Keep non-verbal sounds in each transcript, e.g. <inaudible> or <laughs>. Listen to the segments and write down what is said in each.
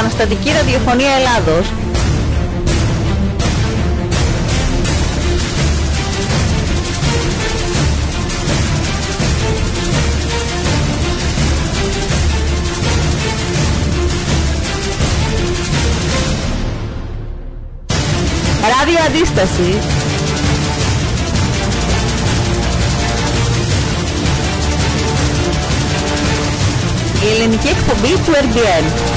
επαναστατική ραδιοφωνία Ελλάδος. Ράδιο Αντίσταση Η ελληνική εκπομπή του RBN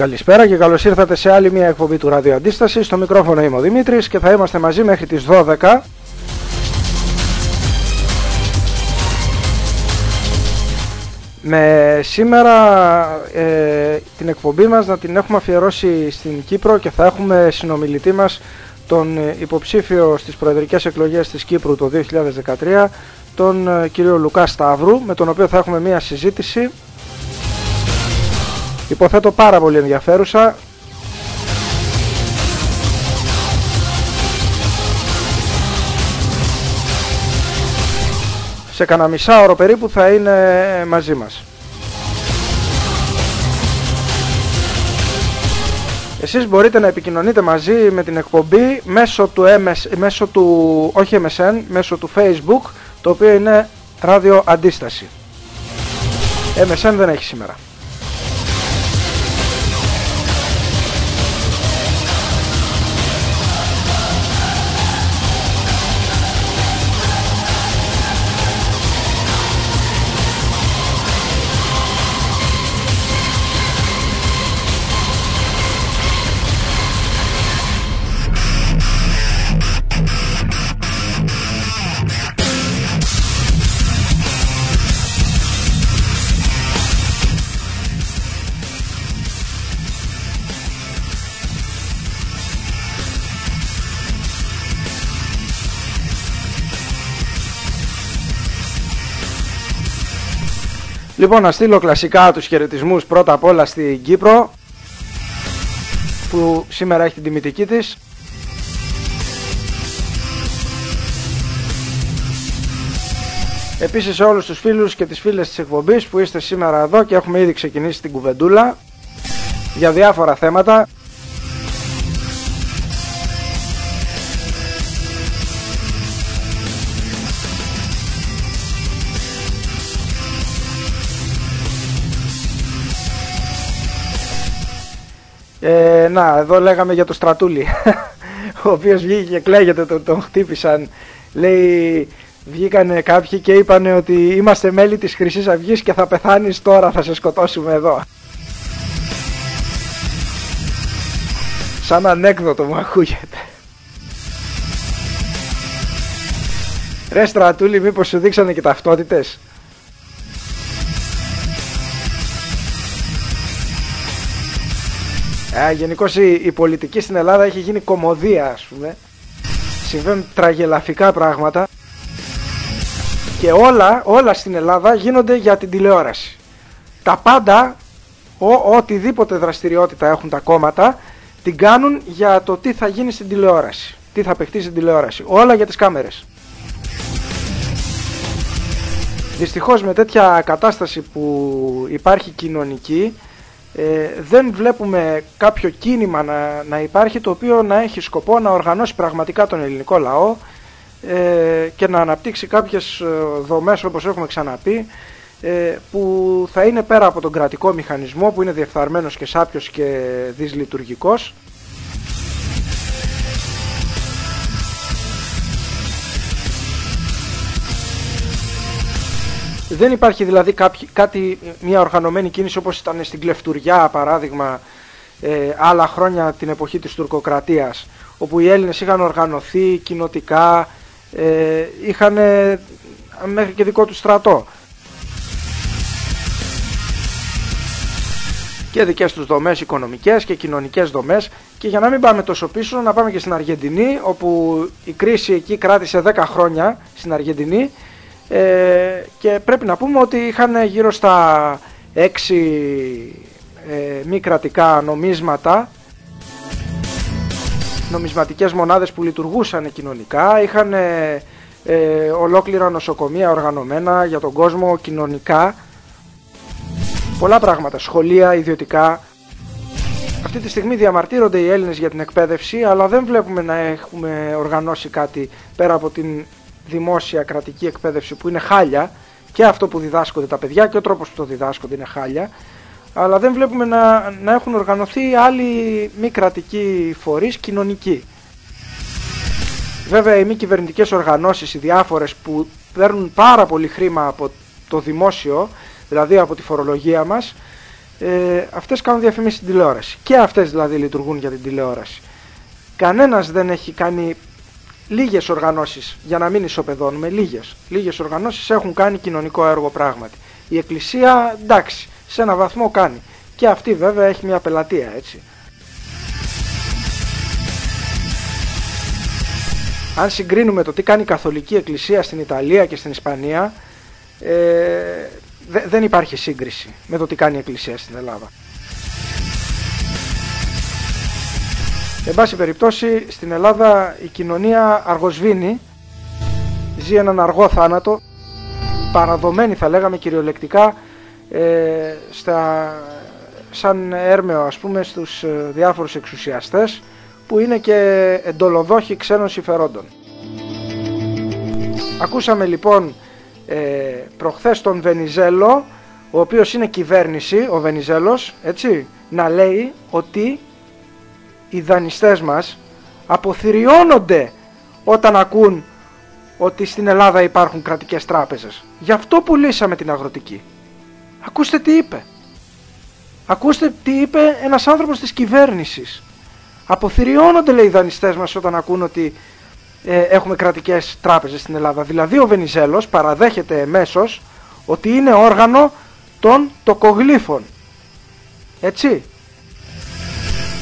Καλησπέρα και καλώς ήρθατε σε άλλη μια εκπομπή του Ραδιοαντίσταση. Στο μικρόφωνο είμαι ο Δημήτρης και θα είμαστε μαζί μέχρι τις 12. Με σήμερα ε, την εκπομπή μας να την έχουμε αφιερώσει στην Κύπρο και θα έχουμε συνομιλητή μας τον υποψήφιο στις προεδρικές εκλογές της Κύπρου το 2013 τον ε, κύριο Λουκά Σταύρου με τον οποίο θα έχουμε μια συζήτηση Υποθέτω πάρα πολύ ενδιαφέρουσα. Σε κανένα μισά περίπου θα είναι μαζί μας. Εσείς μπορείτε να επικοινωνείτε μαζί με την εκπομπή μέσω του, MS, μέσω του όχι MSN, μέσω του Facebook, το οποίο είναι ράδιο αντίσταση. MSN δεν έχει σήμερα. Λοιπόν, να στείλω κλασικά τους χαιρετισμούς πρώτα απ' όλα στην Κύπρο που σήμερα έχει την τιμητική της. Επίσης σε όλους τους φίλους και τις φίλες της εκπομπής που είστε σήμερα εδώ και έχουμε ήδη ξεκινήσει την κουβεντούλα για διάφορα θέματα Ε, να, εδώ λέγαμε για το Στρατούλη, <laughs> ο οποίος βγήκε και κλαίγεται, τον, τον χτύπησαν. Λέει, βγήκανε κάποιοι και είπαν ότι είμαστε μέλη της Χρυσής Αυγής και θα πεθάνεις τώρα, θα σε σκοτώσουμε εδώ. Σαν ανέκδοτο μου ακούγεται. Ρε Στρατούλη, μήπως σου δείξανε και ταυτότητες; Ε, Γενικώς η, η, πολιτική στην Ελλάδα έχει γίνει κομμωδία, ας πούμε. Συμβαίνουν τραγελαφικά πράγματα. Και όλα, όλα στην Ελλάδα γίνονται για την τηλεόραση. Τα πάντα, ο, οτιδήποτε δραστηριότητα έχουν τα κόμματα, την κάνουν για το τι θα γίνει στην τηλεόραση. Τι θα παιχτεί στην τηλεόραση. Όλα για τις κάμερες. Δυστυχώς με τέτοια κατάσταση που υπάρχει κοινωνική ε, δεν βλέπουμε κάποιο κίνημα να, να υπάρχει το οποίο να έχει σκοπό να οργανώσει πραγματικά τον ελληνικό λαό ε, και να αναπτύξει κάποιες ε, δομές όπως έχουμε ξαναπεί ε, που θα είναι πέρα από τον κρατικό μηχανισμό που είναι διεφθαρμένος και σάπιος και δυσλειτουργικός Δεν υπάρχει δηλαδή κάτι, μια οργανωμένη κίνηση όπως ήταν στην Κλεφτουριά παράδειγμα ε, άλλα χρόνια την εποχή της τουρκοκρατίας όπου οι Έλληνες είχαν οργανωθεί κοινοτικά, ε, είχαν μέχρι και δικό τους στρατό. και δικές τους δομές οικονομικές και κοινωνικές δομές και για να μην πάμε τόσο πίσω να πάμε και στην Αργεντινή όπου η κρίση εκεί κράτησε 10 χρόνια στην Αργεντινή ε, και πρέπει να πούμε ότι είχαν γύρω στα 6 ε, μη κρατικά νομίσματα. Νομισματικές μονάδες που λειτουργούσαν κοινωνικά. Είχαν ε, ολόκληρα νοσοκομεία οργανωμένα για τον κόσμο κοινωνικά. Πολλά πράγματα, σχολεία, ιδιωτικά. Αυτή τη στιγμή διαμαρτύρονται οι Έλληνες για την εκπαίδευση, αλλά δεν βλέπουμε να έχουμε οργανώσει κάτι πέρα από την δημόσια κρατική εκπαίδευση που είναι χάλια και αυτό που διδάσκονται τα παιδιά και ο τρόπος που το διδάσκονται είναι χάλια αλλά δεν βλέπουμε να, να έχουν οργανωθεί άλλοι μη κρατικοί φορείς κοινωνικοί. Βέβαια οι μη κυβερνητικές οργανώσεις, οι διάφορες που παίρνουν πάρα πολύ χρήμα από το δημόσιο δηλαδή από τη φορολογία μας, ε, αυτές κάνουν διαφημίσεις στην τηλεόραση. Και αυτές δηλαδή λειτουργούν για την τηλεόραση. Κανένας δεν έχει κάνει λίγες οργανώσεις, για να μην ισοπεδώνουμε, λίγες. Λίγες οργανώσεις έχουν κάνει κοινωνικό έργο πράγματι. Η Εκκλησία, εντάξει, σε ένα βαθμό κάνει. Και αυτή βέβαια έχει μια πελατεία, έτσι. Αν συγκρίνουμε το τι κάνει η Καθολική Εκκλησία στην Ιταλία και στην Ισπανία, ε, δεν υπάρχει σύγκριση με το τι κάνει η Εκκλησία στην Ελλάδα. Εν πάση περιπτώσει στην Ελλάδα η κοινωνία αργοσβήνει, ζει έναν αργό θάνατο, παραδομένη θα λέγαμε κυριολεκτικά ε, στα, σαν έρμεο ας πούμε στους ε, διάφορους εξουσιαστές που είναι και εντολοδόχοι ξένων συμφερόντων. Ακούσαμε λοιπόν ε, προχθές τον Βενιζέλο, ο οποίος είναι κυβέρνηση, ο Βενιζέλος, έτσι, να λέει ότι οι δανειστές μας αποθυριώνονται όταν ακούν ότι στην Ελλάδα υπάρχουν κρατικές τράπεζες. Γι' αυτό πουλήσαμε την αγροτική. Ακούστε τι είπε. Ακούστε τι είπε ένας άνθρωπος της κυβέρνησης. Αποθυριώνονται λέει οι δανειστές μας όταν ακούν ότι ε, έχουμε κρατικές τράπεζες στην Ελλάδα. Δηλαδή ο Βενιζέλος παραδέχεται εμέσως ότι είναι όργανο των τοκογλύφων. Έτσι.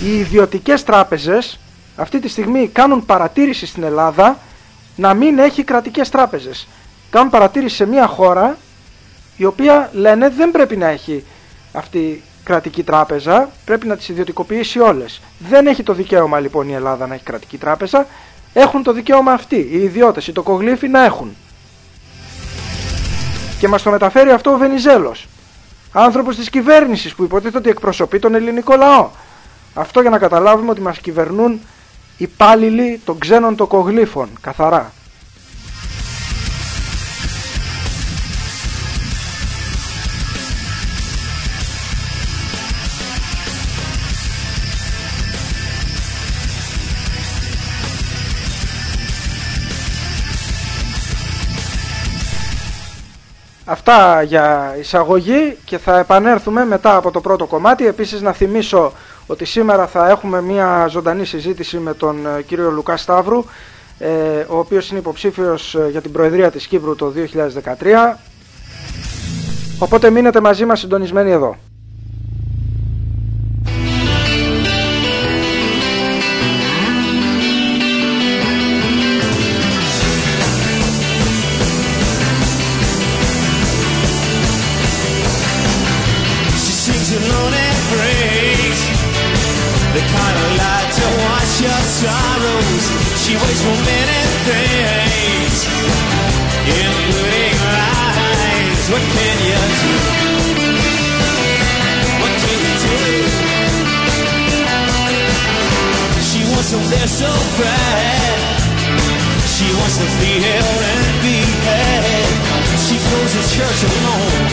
Οι ιδιωτικές τράπεζες αυτή τη στιγμή κάνουν παρατήρηση στην Ελλάδα να μην έχει κρατικές τράπεζες. Κάνουν παρατήρηση σε μια χώρα η οποία λένε δεν πρέπει να έχει αυτή κρατική τράπεζα, πρέπει να τις ιδιωτικοποιήσει όλες. Δεν έχει το δικαίωμα λοιπόν η Ελλάδα να έχει κρατική τράπεζα, έχουν το δικαίωμα αυτοί, οι ιδιώτες, οι τοκογλύφοι να έχουν. Και μας το μεταφέρει αυτό ο Βενιζέλος. Άνθρωπος της κυβέρνησης που υποτίθεται ότι εκπροσωπεί τον ελληνικό λαό. Αυτό για να καταλάβουμε ότι μας κυβερνούν υπάλληλοι των ξένων τοκογλύφων, καθαρά. Αυτά για εισαγωγή και θα επανέλθουμε μετά από το πρώτο κομμάτι. Επίσης να θυμίσω ότι σήμερα θα έχουμε μια ζωντανή συζήτηση με τον ε, κύριο Λουκά Σταύρου ε, ο οποίος είναι υποψήφιος ε, για την Προεδρία της Κύπρου το 2013. Οπότε μείνετε μαζί μας συντονισμένοι εδώ. Waits for many things, including lies. What can you do? What can you do? She wants to live so bad. She wants to be held and be had. She goes to church alone.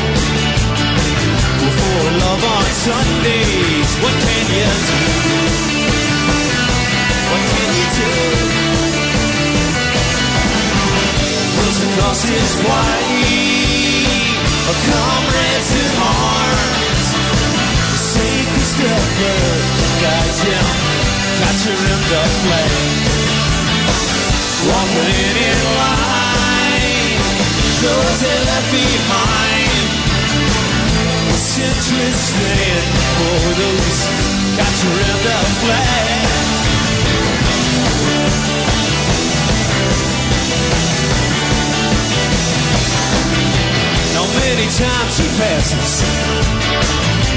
For love on Sundays, what can you do? what can you do? Cause it's what a comrades in arms. The sacred shepherd guides him, catching him the flame. Walking in line, those they left behind. What's interesting for those catching the flame? Many times he passes.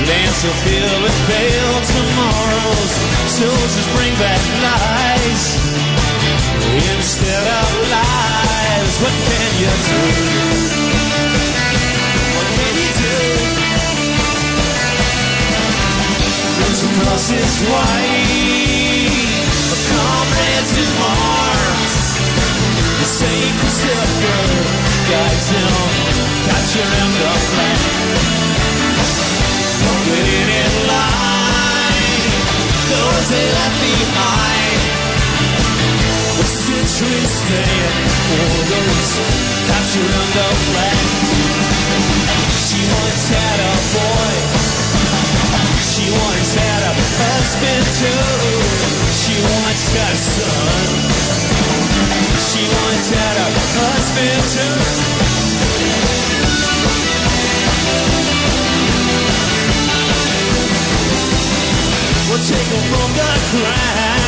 Lands are filled with pale tomorrows Soldiers bring back lies. Instead of lies What can you do? What can you do? Those across his white? Comrades in arms The Saint Christopher guides him sentries stand for those Capturing the flag She once had a boy. She once had a husband too. She once got a son. She once had a husband too. We'll take them from the ground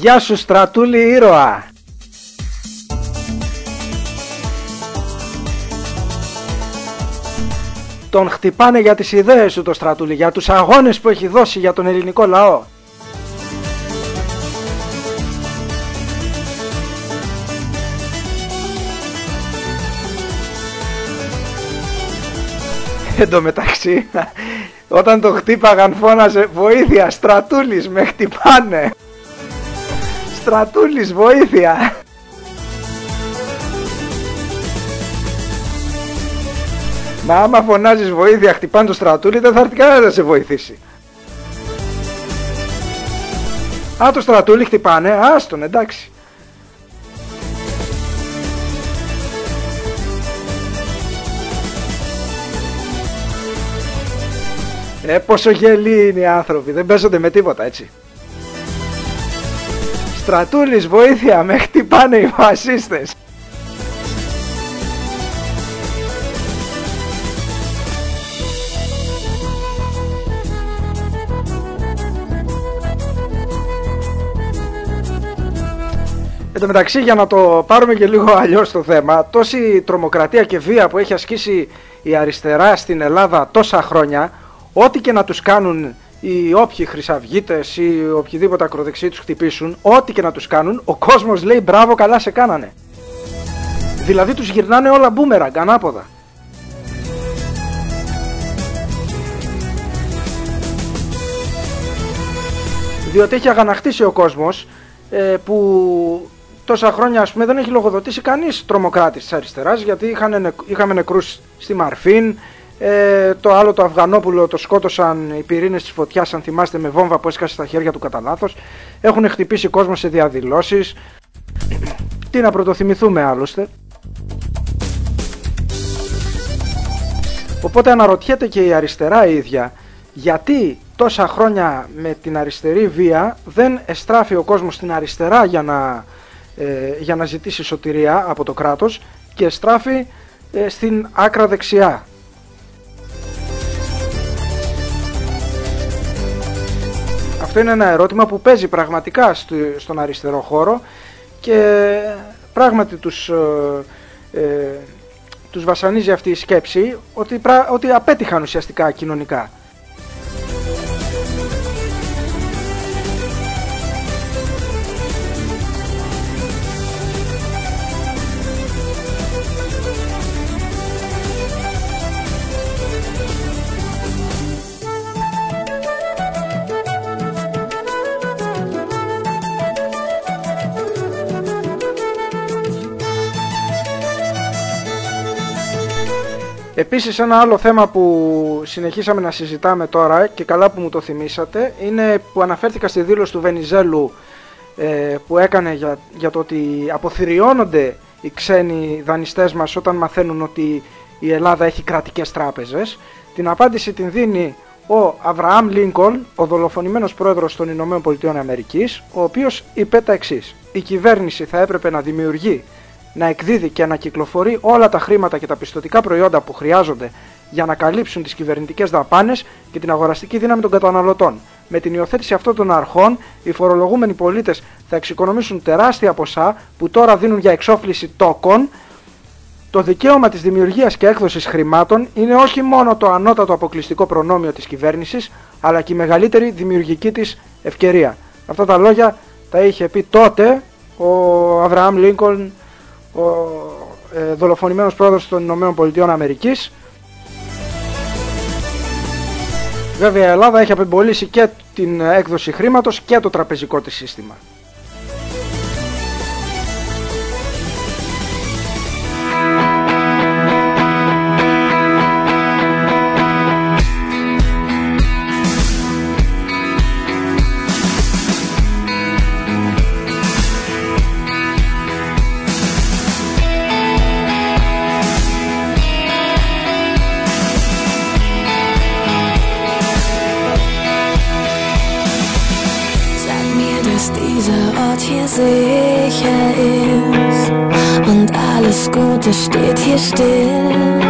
Γεια σου στρατούλη ήρωα. Τον χτυπάνε για τις ιδέες του το στρατούλη Για τους αγώνες που έχει δώσει για τον ελληνικό λαό. Εν τω μεταξύ Όταν τον χτύπαγαν φώναζε Βοήθεια στρατούλης με χτυπάνε Στρατούλης βοήθεια. Μα άμα φωνάζεις βοήθεια χτυπάνε το στρατούλι δεν θα έρθει κανένας να σε βοηθήσει. Α το στρατούλι χτυπάνε, άστον εντάξει. Ε πόσο γελοί είναι οι άνθρωποι, δεν παίζονται με τίποτα έτσι Στρατούλης βοήθεια με χτυπάνε οι φασίστες. Εν τω μεταξύ για να το πάρουμε και λίγο αλλιώς το θέμα Τόση τρομοκρατία και βία που έχει ασκήσει η αριστερά στην Ελλάδα τόσα χρόνια Ό,τι και να τους κάνουν οι όποιοι χρυσαυγίτες ή οποιοδήποτε ακροδεξιοί τους χτυπήσουν Ό,τι και να τους κάνουν ο κόσμος λέει μπράβο καλά σε κάνανε Δηλαδή τους γυρνάνε όλα μπούμεραγκ ανάποδα. Διότι έχει αγανακτήσει ο κόσμος ε, που τόσα χρόνια ας πούμε δεν έχει λογοδοτήσει κανείς τρομοκράτης της αριστεράς γιατί είχαν, νεκ- είχαμε νεκρούς στη Μαρφίν, ε, το άλλο το Αυγανόπουλο το σκότωσαν οι πυρήνες της φωτιάς αν θυμάστε με βόμβα που έσκασε στα χέρια του κατά λάθος. Έχουν χτυπήσει κόσμο σε διαδηλώσεις. Τι να πρωτοθυμηθούμε άλλωστε. Οπότε αναρωτιέται και η αριστερά η ίδια γιατί τόσα χρόνια με την αριστερή βία δεν εστράφει ο κόσμος στην αριστερά για να, ε, για να ζητήσει σωτηρία από το κράτος και εστράφει ε, στην άκρα δεξιά. Αυτό είναι ένα ερώτημα που παίζει πραγματικά στο- στον αριστερό χώρο και πράγματι τους, ε, ε, τους βασανίζει αυτή η σκέψη ότι, πρα- ότι απέτυχαν ουσιαστικά κοινωνικά. Επίσης ένα άλλο θέμα που συνεχίσαμε να συζητάμε τώρα και καλά που μου το θυμήσατε είναι που αναφέρθηκα στη δήλωση του Βενιζέλου ε, που έκανε για, για το ότι αποθυριώνονται οι ξένοι δανειστές μας όταν μαθαίνουν ότι η Ελλάδα έχει κρατικές τράπεζες. Την απάντηση την δίνει ο Αβραάμ Λίνκολν, ο δολοφονημένος πρόεδρος των Ηνωμένων Πολιτειών Αμερικής, ο οποίος είπε τα εξής. Η κυβέρνηση θα έπρεπε να δημιουργεί να εκδίδει και να κυκλοφορεί όλα τα χρήματα και τα πιστοτικά προϊόντα που χρειάζονται για να καλύψουν τις κυβερνητικές δαπάνες και την αγοραστική δύναμη των καταναλωτών. Με την υιοθέτηση αυτών των αρχών, οι φορολογούμενοι πολίτες θα εξοικονομήσουν τεράστια ποσά που τώρα δίνουν για εξόφληση τόκων. Το δικαίωμα της δημιουργίας και έκδοσης χρημάτων είναι όχι μόνο το ανώτατο αποκλειστικό προνόμιο της κυβέρνησης, αλλά και η μεγαλύτερη δημιουργική της ευκαιρία. Αυτά τα λόγια τα είχε πει τότε ο Αβραάμ Λίνκολν ο ε, δολοφονημένος πρόεδρος των Ηνωμένων Πολιτειών Αμερικής. Βέβαια η Ελλάδα έχει απεμπολίσει και την έκδοση χρήματος και το τραπεζικό της σύστημα. Dieser Ort hier sicher ist und alles Gute steht hier still.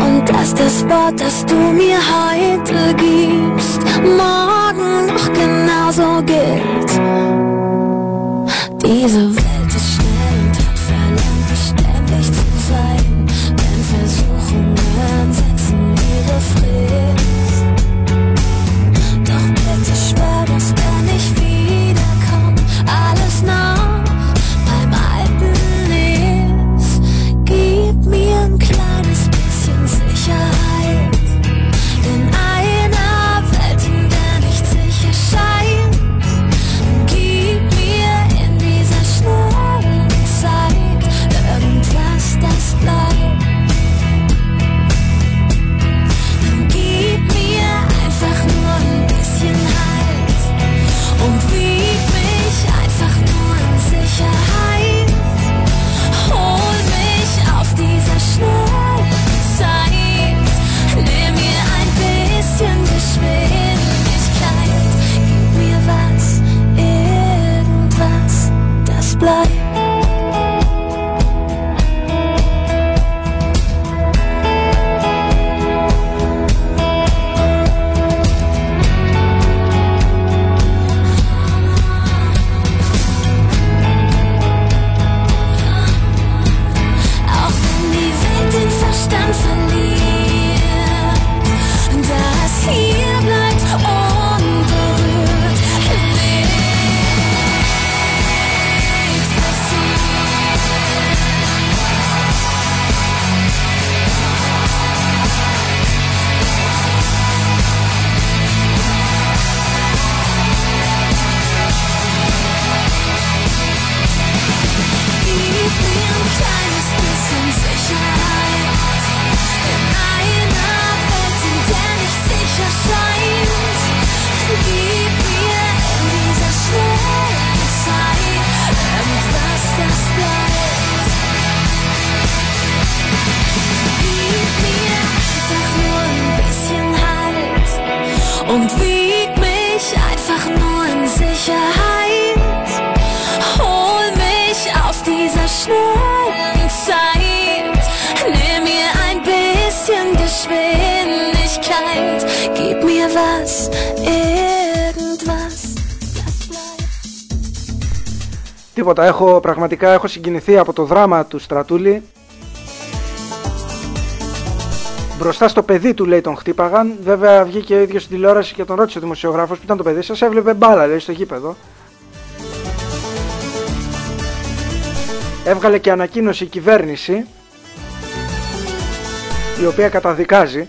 Und dass das Wort, das du mir heute gibst, morgen noch genauso gilt. Diese Welt Τίποτα, έχω, πραγματικά έχω συγκινηθεί από το δράμα του Στρατούλη. Μπροστά στο παιδί του λέει τον χτύπαγαν. Βέβαια βγήκε ο ίδιος στην τηλεόραση και τον ρώτησε ο δημοσιογράφος που ήταν το παιδί σας; Έβλεπε μπάλα λέει στο γήπεδο. Έβγαλε και ανακοίνωση η κυβέρνηση η οποία καταδικάζει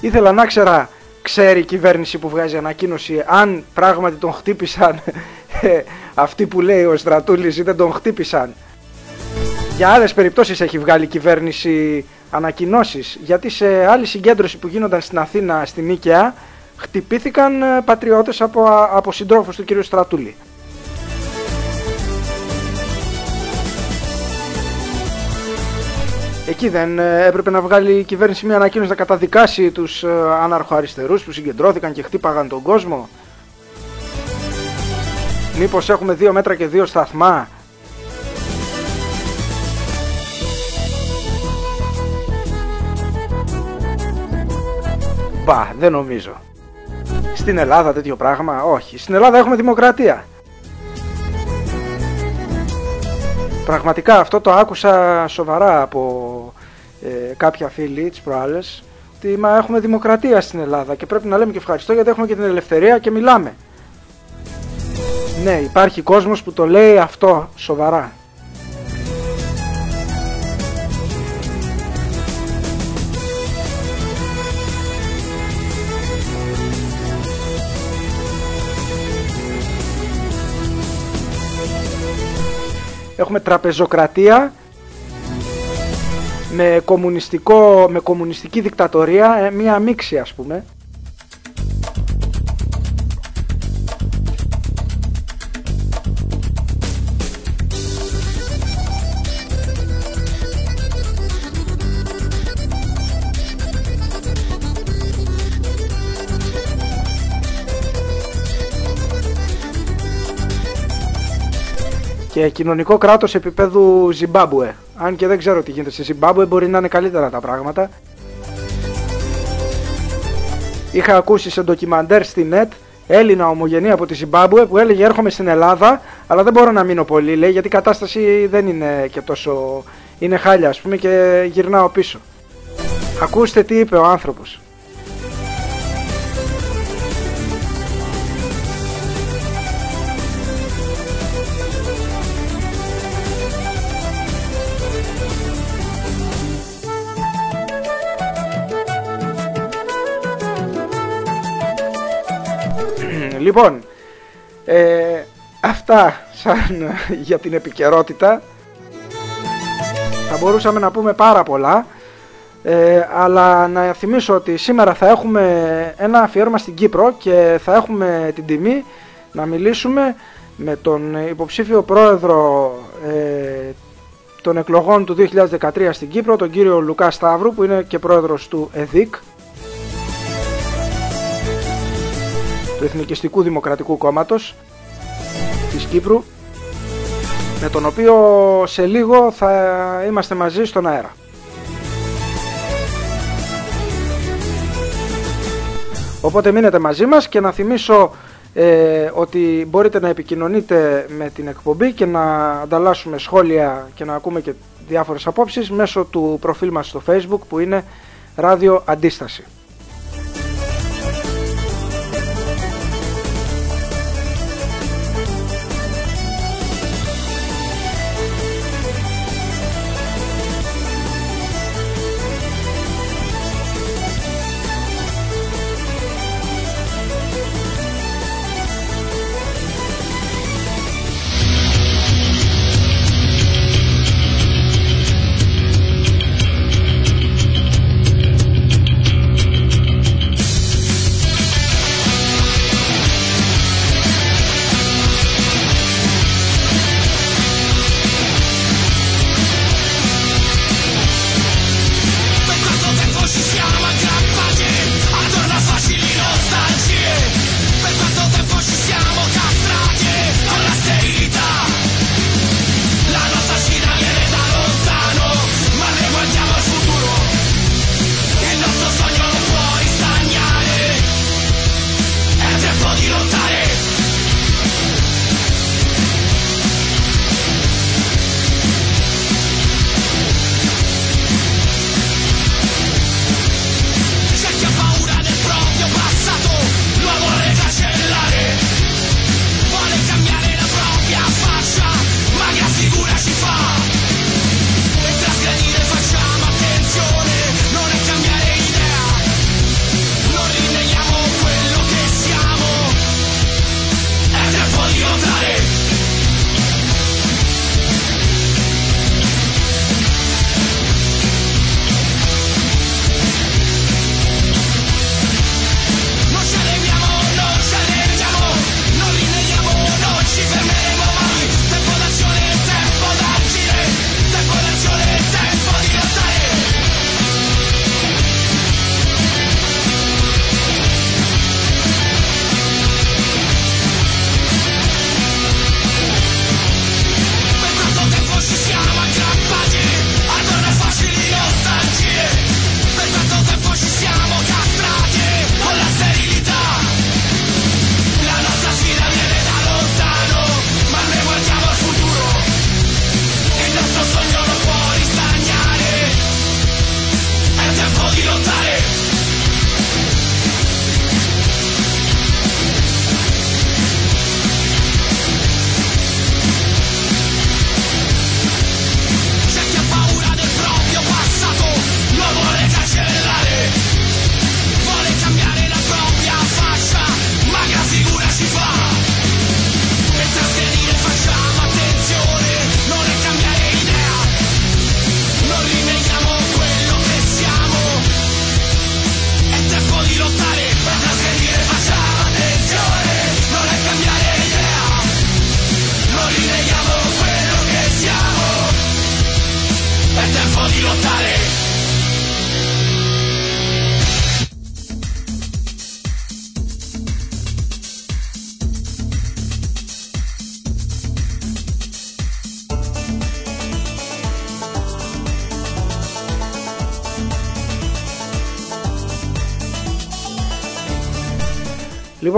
Ήθελα να ξέρα, ξέρει η κυβέρνηση που βγάζει ανακοίνωση αν πράγματι τον χτύπησαν ε, αυτοί που λέει ο Στρατούλης ή δεν τον χτύπησαν. Για άλλες περιπτώσεις έχει βγάλει η κυβέρνηση ανακοινώσεις γιατί σε άλλη συγκέντρωση που γίνονταν στην Αθήνα στην Νίκαια χτυπήθηκαν ε, πατριώτες από, από συντρόφους του κ. Στρατούλη. Εκεί δεν ε, έπρεπε να βγάλει η κυβέρνηση μια ανακοίνωση να καταδικάσει τους ε, άναρχο-αριστερούς που συγκεντρώθηκαν και χτύπαγαν τον κόσμο. Μήπως έχουμε δύο μέτρα και δύο σταθμά; Μπα, δεν νομίζω. Στην Ελλάδα τέτοιο πράγμα, όχι. Στην Ελλάδα έχουμε δημοκρατία. Πραγματικά αυτό το άκουσα σοβαρά από ε, κάποια φίλη τις προάλλες ότι μα έχουμε δημοκρατία στην Ελλάδα και πρέπει να λέμε και ευχαριστώ γιατί έχουμε και την ελευθερία και μιλάμε. Ναι, υπάρχει κόσμος που το λέει αυτό σοβαρά. Έχουμε τραπεζοκρατία με, κομμουνιστικό, με κομμουνιστική δικτατορία, ε, μία μίξη ας πούμε. Και κοινωνικό κράτος επίπεδου Ζιμπάμπουε. Αν και δεν ξέρω τι γίνεται στη Ζιμπάμπουε, μπορεί να είναι καλύτερα τα πράγματα. Είχα ακούσει σε ντοκιμαντέρ στη net Έλληνα ομογενή από τη Ζιμπάμπουε που έλεγε έρχομαι στην Ελλάδα αλλά δεν μπορώ να μείνω πολύ λέει γιατί η κατάσταση δεν είναι και τόσο είναι χάλια ας πούμε και γυρνάω πίσω. Ακούστε τι είπε ο άνθρωπος. Λοιπόν, ε, αυτά σαν για την επικαιρότητα. Θα μπορούσαμε να πούμε πάρα πολλά. Ε, αλλά να θυμίσω ότι σήμερα θα έχουμε ένα αφιέρωμα στην Κύπρο και θα έχουμε την τιμή να μιλήσουμε με τον υποψήφιο πρόεδρο ε, των εκλογών του 2013 στην Κύπρο, τον κύριο Λουκά Σταύρου που είναι και πρόεδρος του ΕΔΙΚ του Εθνικιστικού Δημοκρατικού Κόμματος της Κύπρου με τον οποίο σε λίγο θα είμαστε μαζί στον αέρα. Οπότε μείνετε μαζί μας και να θυμίσω ε, ότι μπορείτε να επικοινωνείτε με την εκπομπή και να ανταλλάσσουμε σχόλια και να ακούμε και διάφορες απόψεις μέσω του προφίλ μας στο facebook που είναι Ράδιο Αντίσταση.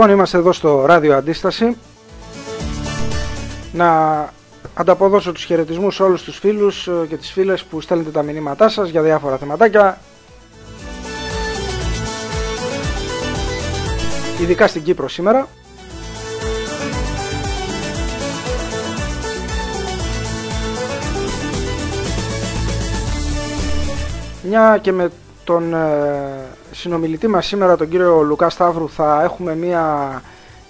Λοιπόν, είμαστε εδώ στο ράδιο Αντίσταση. Να ανταποδώσω τους χαιρετισμούς σε όλους τους φίλους ε, και τις φίλες που στέλνετε τα μηνύματά σας για διάφορα θεματάκια. Ειδικά στην Κύπρο σήμερα. Μια και με τον ε, συνομιλητή μας σήμερα, τον κύριο Λουκά Σταύρου, θα έχουμε μια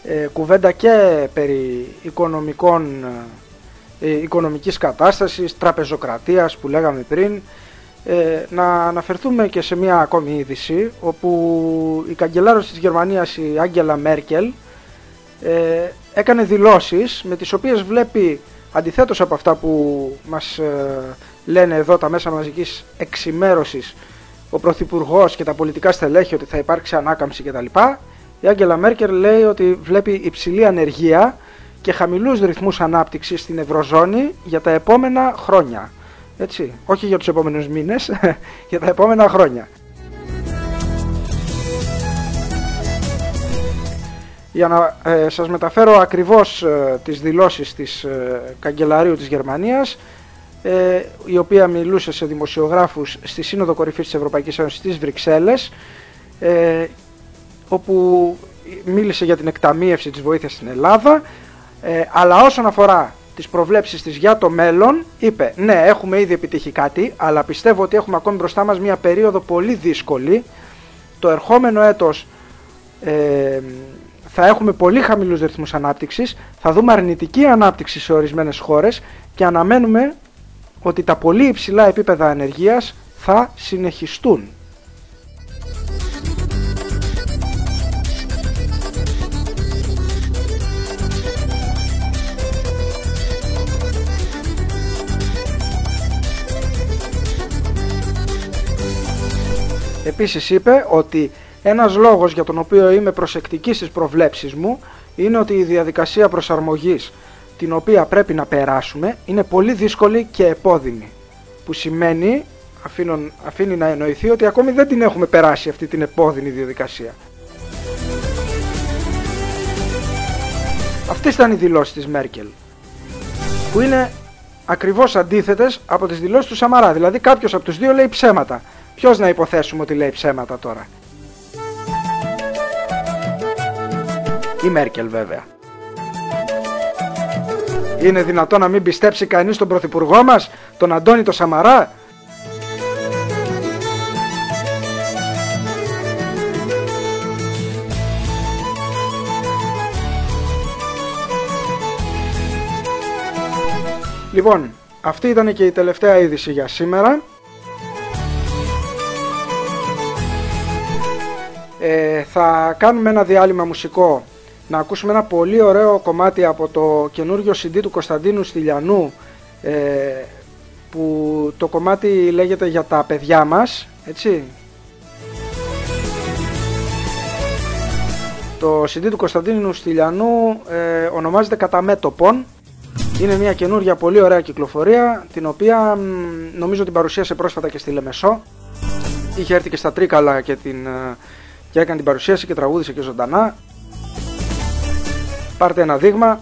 ε, κουβέντα και περί οικονομικών, ε, οικονομικής κατάστασης, τραπεζοκρατίας που λέγαμε πριν. Ε, να αναφερθούμε και σε μια ακόμη είδηση, όπου η καγκελάρος της Γερμανίας, η Άγγελα Μέρκελ, ε, έκανε δηλώσεις με τις οποίες βλέπει, αντιθέτως από αυτά που μας ε, λένε εδώ τα μέσα μαζικής εξημέρωσης, ο Πρωθυπουργός και τα πολιτικά στελέχη ότι θα υπάρξει ανάκαμψη κτλ. Η Άγγελα Μέρκελ λέει ότι βλέπει υψηλή ανεργία και χαμηλούς ρυθμούς ανάπτυξης στην Ευρωζώνη για τα επόμενα χρόνια. Έτσι, όχι για τους επόμενους μήνες, <laughs> για τα επόμενα χρόνια. Για να ε, σας μεταφέρω ακριβώς ε, τις δηλώσεις της ε, Καγκελαρίου της Γερμανίας, ε, η οποία μιλούσε σε δημοσιογράφους στη Σύνοδο Κορυφής της Ευρωπαϊκής Ένωσης στις Βρυξέλλες ε, όπου μίλησε για την εκταμείευση της βοήθειας στην Ελλάδα ε, αλλά όσον αφορά τις προβλέψεις της για το μέλλον είπε ναι έχουμε ήδη επιτύχει κάτι αλλά πιστεύω ότι έχουμε ακόμη μπροστά μας μια περίοδο πολύ δύσκολη. Το ερχόμενο έτος ε, θα έχουμε πολύ χαμηλούς ρυθμούς ανάπτυξης θα δούμε αρνητική ανάπτυξη σε ορισμένες χώρες και αναμένουμε ότι τα πολύ υψηλά επίπεδα ανεργίας θα συνεχιστούν. Επίσης είπε ότι ένας λόγος για τον οποίο είμαι προσεκτική στις προβλέψεις μου είναι ότι η διαδικασία προσαρμογής την οποία πρέπει να περάσουμε είναι πολύ δύσκολη και επώδυνη. Που σημαίνει, αφήνω, αφήνει να εννοηθεί ότι ακόμη δεν την έχουμε περάσει αυτή την επώδυνη διαδικασία. Αυτές ήταν οι δηλώσεις της Μέρκελ. Που είναι ακριβώς αντίθετες από τις δηλώσεις του Σαμαρά. Δηλαδή κάποιος από τους δύο λέει ψέματα. Ποιος να υποθέσουμε ότι λέει ψέματα τώρα; Η Μέρκελ βέβαια. Είναι δυνατό να μην πιστέψει κανείς τον Πρωθυπουργό μας, τον Αντώνη το Σαμαρά; Λοιπόν, αυτή ήταν και η τελευταία είδηση για σήμερα. Ε, θα κάνουμε ένα διάλειμμα μουσικό να ακούσουμε ένα πολύ ωραίο κομμάτι από το καινούριο CD του Κωνσταντίνου Στυλιανού ε, που το κομμάτι λέγεται για τα παιδιά μας, έτσι. Το CD του Κωνσταντίνου Στυλιανού ε, ονομάζεται Κατά μέτωπον. Είναι μια καινούργια πολύ ωραία κυκλοφορία την οποία νομίζω την παρουσίασε πρόσφατα και στη Λεμεσό. Είχε έρθει και στα Τρίκαλα και, την, ε, και έκανε την παρουσίαση και τραγούδισε και ζωντανά. Πάρτε ένα δείγμα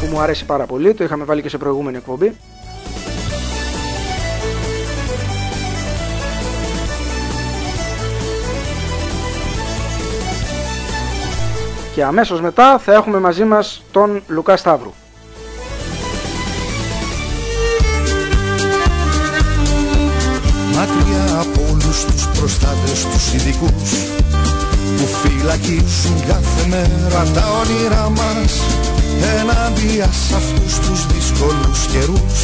που μου αρέσει πάρα πολύ, το είχαμε βάλει και σε προηγούμενη εκπομπή. Και αμέσως μετά θα έχουμε μαζί μας τον Λουκά Σταύρου. Μακριά από όλους τους προστάτες τους ειδικούς που φυλακίζουν κάθε μέρα τα όνειρά μας. Ενάντια σ' αυτούς τους δύσκολους καιρούς.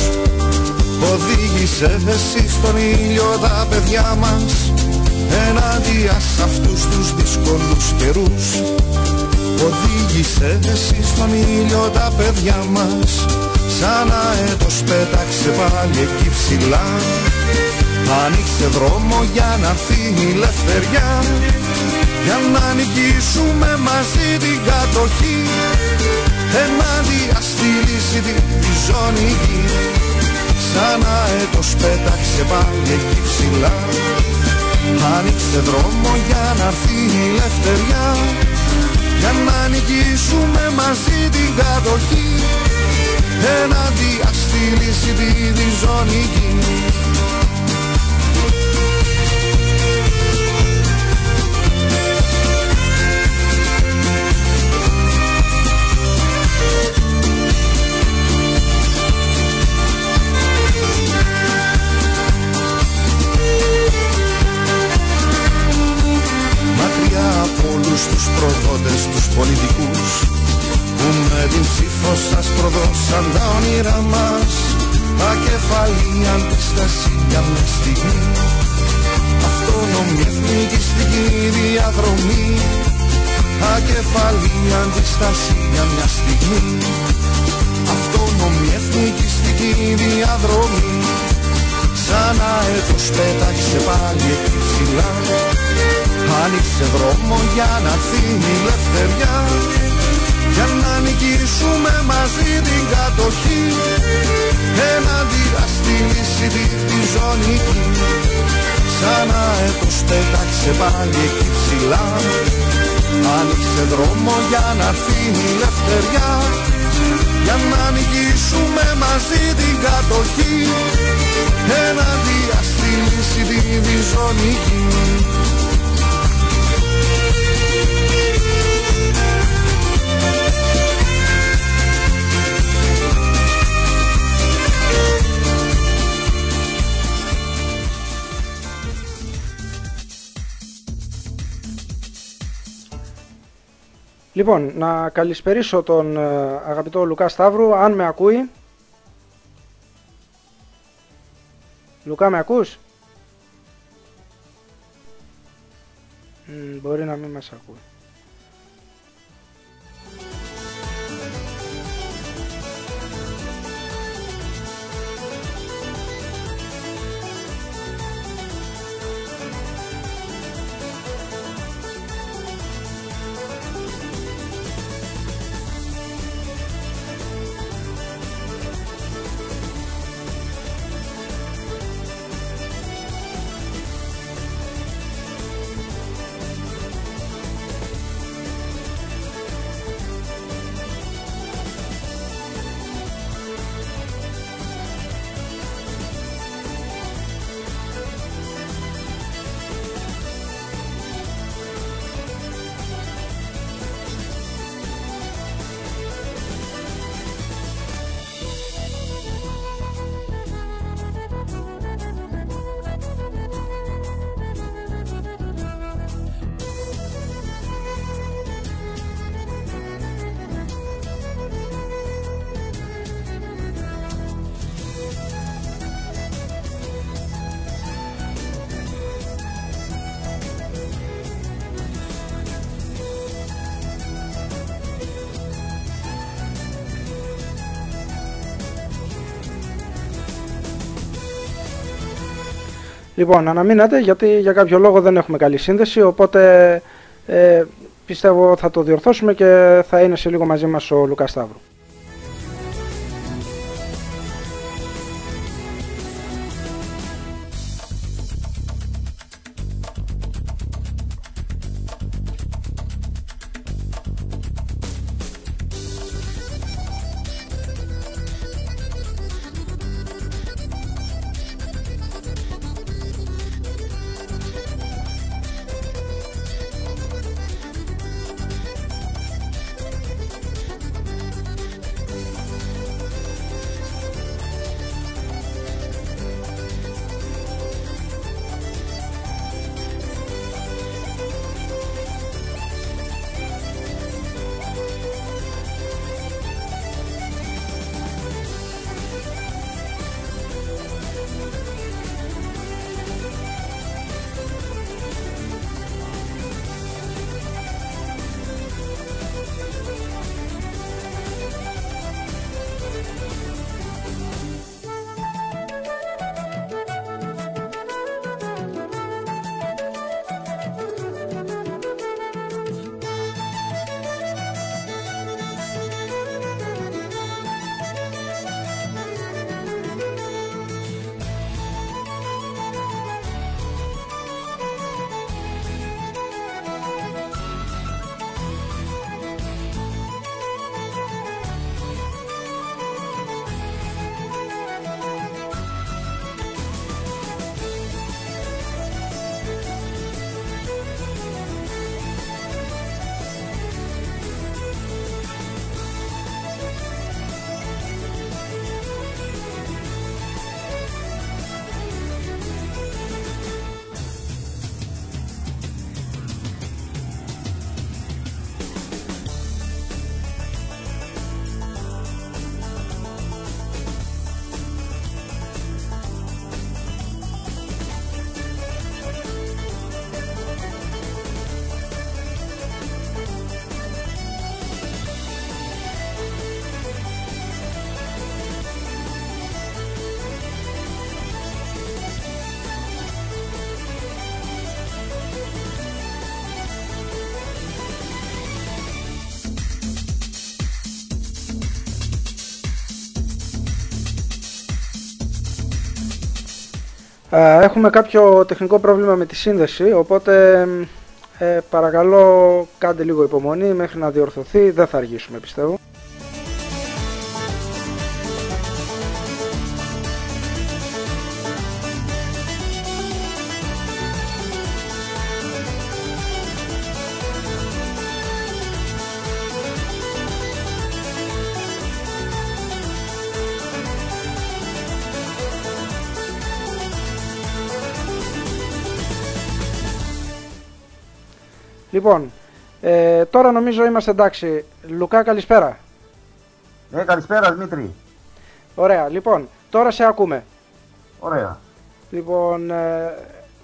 Οδήγησε εσύ στον ήλιο τα παιδιά μας. Ενάντια σ' αυτούς τους δύσκολους καιρούς. Οδήγησε εσύ στον ήλιο τα παιδιά μας. Σαν αέτος πέταξε πάλι εκεί ψηλά. Άνοιξε δρόμο για να φύγει η ελευθεριά για να νικήσουμε μαζί την κατοχή ενάντια στη λύση τη ζώνη γη. Σαν αέτος πέταξε πάλι εκεί ψηλά. Άνοιξε δρόμο για να έρθει η ελευθεριά. Για να νικήσουμε μαζί την κατοχή Εναντία στη λύση τη διζωνική όλους τους προδότες, τους πολιτικούς που με την ψήφο σας προδώσαν τα όνειρά μας ακεφαλή αντίσταση για μια στιγμή. Αυτόνομη εθνικιστική διαδρομή ακεφαλή αντίσταση για μια στιγμή. Αυτόνομη εθνικιστική διαδρομή σαν αέτος πέταξε πάλι εκεί ψηλά. Άνοιξε δρόμο για να έρθει η ελευθεριά. Για να νικήσουμε μαζί την κατοχή. Εναντία στη λύση τη ζωνική Σαν αέτος πέταξε πάλι εκεί ψηλά. Άνοιξε δρόμο για να έρθει η ελευθεριά για να νικήσουμε μαζί την κατοχή εναντία στη λύση τη Λοιπόν, να καλησπερίσω τον ε, αγαπητό Λουκά Σταύρου, αν με ακούει. Λουκά, με ακούς; μπορεί να μην μας ακούει. Λοιπόν, αναμείνατε γιατί για κάποιο λόγο δεν έχουμε καλή σύνδεση, οπότε ε, πιστεύω θα το διορθώσουμε και θα είναι σε λίγο μαζί μας ο Λουκάς Σταύρου. Έχουμε κάποιο τεχνικό πρόβλημα με τη σύνδεση, οπότε ε, παρακαλώ κάντε λίγο υπομονή μέχρι να διορθωθεί. Δεν θα αργήσουμε πιστεύω. Λοιπόν, ε, τώρα νομίζω είμαστε εντάξει. Λουκά, καλησπέρα. Ναι, καλησπέρα Δημήτρη. Ωραία, λοιπόν, τώρα σε ακούμε. Ωραία. Λοιπόν, ε,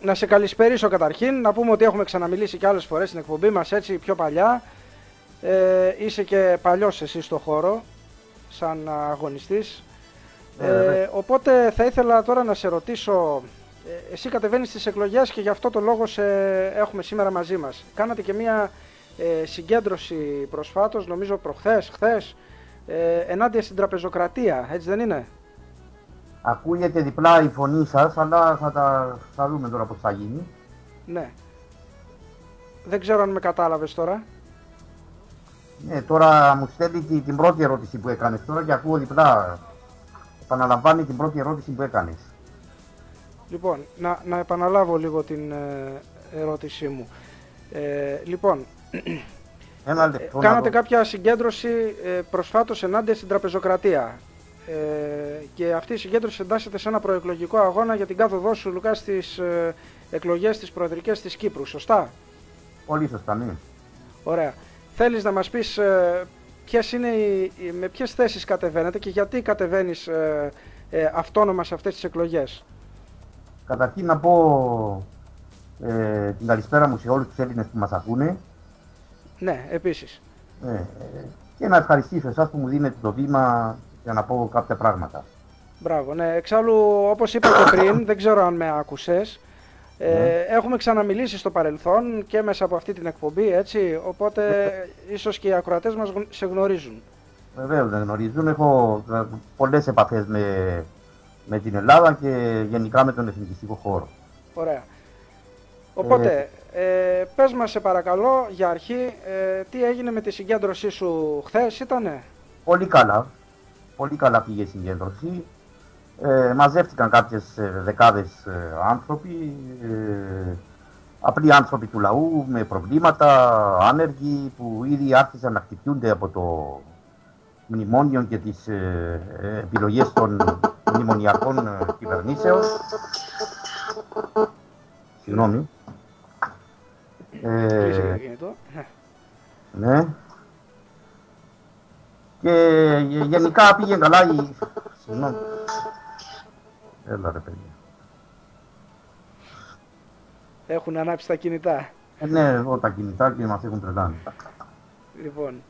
να σε καλησπερίσω καταρχήν, να πούμε ότι έχουμε ξαναμιλήσει και άλλες φορές στην εκπομπή μας έτσι πιο παλιά. Ε, είσαι και παλιός εσύ στο χώρο, σαν αγωνιστής. Ναι, βέβαια. ε, οπότε θα ήθελα τώρα να σε ρωτήσω, ε, εσύ κατεβαίνεις στις εκλογές και γι' αυτό το λόγο σε έχουμε σήμερα μαζί μας. Κάνατε και μία ε, συγκέντρωση προσφάτως, νομίζω προχθές, χθες, ε, ενάντια στην τραπεζοκρατία, έτσι δεν είναι; Ακούγεται διπλά η φωνή σας, αλλά θα, τα, θα δούμε τώρα πώς θα γίνει. Ναι. Δεν ξέρω αν με κατάλαβες τώρα. Ναι, τώρα μου στέλνει τη- την πρώτη ερώτηση που έκανες τώρα και ακούω διπλά. Επαναλαμβάνει την πρώτη ερώτηση που έκανες. Λοιπόν, να, να επαναλάβω λίγο την ε, ερώτησή μου. Ε, λοιπόν, <clears throat> Ένα λεπτό. να κάνατε δω. κάποια συγκέντρωση ε, προσφάτως ενάντια στην τραπεζοκρατία. Ε, και αυτή η συγκέντρωση εντάσσεται σε ένα προεκλογικό αγώνα για την κάθοδό σου, Λουκά, στις ε, εκλογές της προεδρικές της Κύπρου. Σωστά; Πολύ σωστά, ναι. Ωραία. Θέλεις να μας πεις ε, ποιες είναι οι, οι- με ποιες θέσεις κατεβαίνετε και γιατί κατεβαίνεις ε, ε, αυτόνομας σε αυτές τις εκλογές; Καταρχήν να πω ε, την καλησπέρα μου σε όλους τους Έλληνες που μας ακούνε Ναι, επίσης. ε, ε, και να ευχαριστήσω εσάς που μου δίνετε το βήμα για να πω κάποια πράγματα. Μπράβο, ναι. Εξάλλου, όπως είπα και <coughs> πριν, δεν ξέρω αν με άκουσες, ε, έχουμε ξαναμιλήσει στο παρελθόν και μέσα από αυτή την εκπομπή, έτσι, οπότε <coughs> ίσως και οι ακροατές μας γνω- σε γνωρίζουν. Βεβαίως δεν γνωρίζουν. Έχω ε, πολλές επαφές με, με την Ελλάδα και γενικά με τον εθνικιστικό χώρο. Ωραία. Οπότε, ε, πες μας σε παρακαλώ, για αρχή, ε, τι έγινε με τη συγκέντρωσή σου χθες, ήτανε; Πολύ καλά. Πολύ καλά πήγε η συγκέντρωση. Ε, μαζεύτηκαν κάποιες ε, δεκάδες ε, άνθρωποι, ε, απλοί άνθρωποι του λαού με προβλήματα, άνεργοι που ήδη άρχισαν να χτυπιούνται από το μνημόνιο και τις ε, ε, επιλογές των μνημονιακών ε, κυβερνήσεων. Συγγνώμη. Ε, Κλείσε και το κινητό. Ναι. ναι. Και γε- γενικά πήγε καλά η... Συγγνώμη. Έλα ρε παιδιά. Έχουν ανάψει τα κινητά. Ε, ναι, εδώ τα κινητά και μας έχουν τρελάνει. Λοιπόν.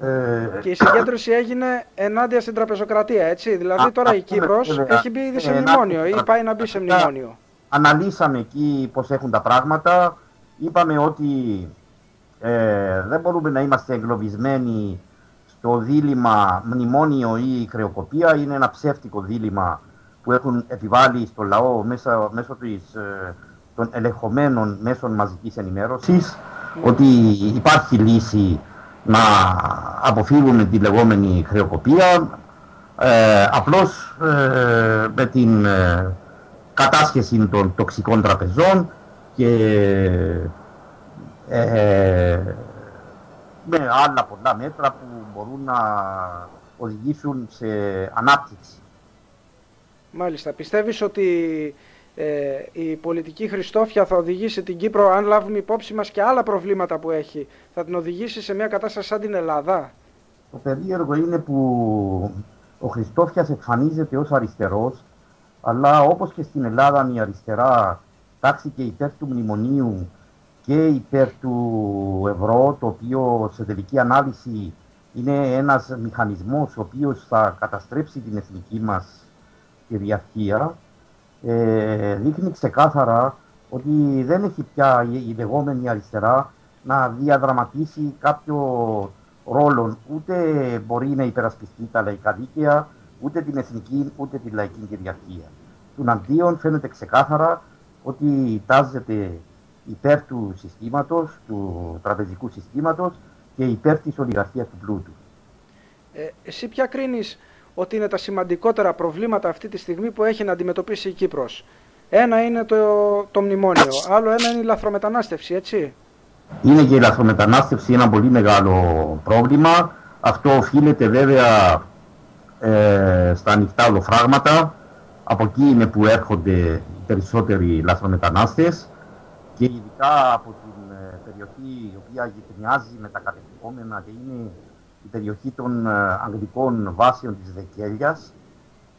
Ε, Και η συγκέντρωση έγινε ενάντια στην τραπεζοκρατία, έτσι. Δηλαδή τώρα η αυτό είναι, Κύπρος βέβαια. έχει μπει ήδη σε Ε, μνημόνιο ή να- πάει να μπει σε να- μνημόνιο. αναλύσαμε εκεί πώς έχουν τα πράγματα. Είπαμε ότι ε, δεν μπορούμε να είμαστε εγκλωβισμένοι στο δίλημα μνημόνιο ή χρεοκοπία. Είναι ένα ψεύτικο δίλημα που έχουν επιβάλει στο λαό μέσα, μέσω της, ε, των ελεγχομένων μέσων μαζικής ενημέρωσης ότι υπάρχει λύση να αποφύγουμε τη λεγόμενη χρεοκοπία ε, απλώς ε, με την ε, κατάσχεση των τοξικών τραπεζών και ε, με άλλα πολλά μέτρα που μπορούν να οδηγήσουν σε ανάπτυξη. Μάλιστα. Πιστεύεις ότι ε, η πολιτική Χριστόφια θα οδηγήσει την Κύπρο, αν λάβουμε υπόψη μας και άλλα προβλήματα που έχει, θα την οδηγήσει σε μια κατάσταση σαν την Ελλάδα; Το περίεργο είναι που ο Χριστόφιας εμφανίζεται ως αριστερός, αλλά όπως και στην Ελλάδα η αριστερά τάξηκε υπέρ του μνημονίου και υπέρ του ευρώ, το οποίο σε τελική ανάλυση είναι ένας μηχανισμός ο οποίος θα καταστρέψει την εθνική μας κυριαρχία, ε, δείχνει ξεκάθαρα ότι δεν έχει πια η η λεγόμενη αριστερά να διαδραματίσει κάποιο ρόλο, ούτε μπορεί να υπερασπιστεί τα λαϊκά δίκαια, ούτε την εθνική, ούτε τη λαϊκή κυριαρχία. Τουναντίον φαίνεται ξεκάθαρα ότι τάζεται υπέρ του συστήματος, του τραπεζικού συστήματος και υπέρ της ολιγαρχίας του πλούτου. Ε, εσύ ποια κρίνεις ότι είναι τα σημαντικότερα προβλήματα αυτή τη στιγμή που έχει να αντιμετωπίσει η Κύπρος. Ένα είναι το, το μνημόνιο, άλλο ένα είναι η λαθρομετανάστευση, έτσι. Είναι και η λαθρομετανάστευση ένα πολύ μεγάλο πρόβλημα. Αυτό οφείλεται βέβαια ε, στα ανοιχτά ολοφράγματα. Από εκεί είναι που έρχονται οι περισσότεροι λαθρομετανάστες και ειδικά από την ε, περιοχή η οποία γειτονιάζει με τα κατεχόμενα και είναι η περιοχή των ε, αγγλικών βάσεων της Δεκέλιας.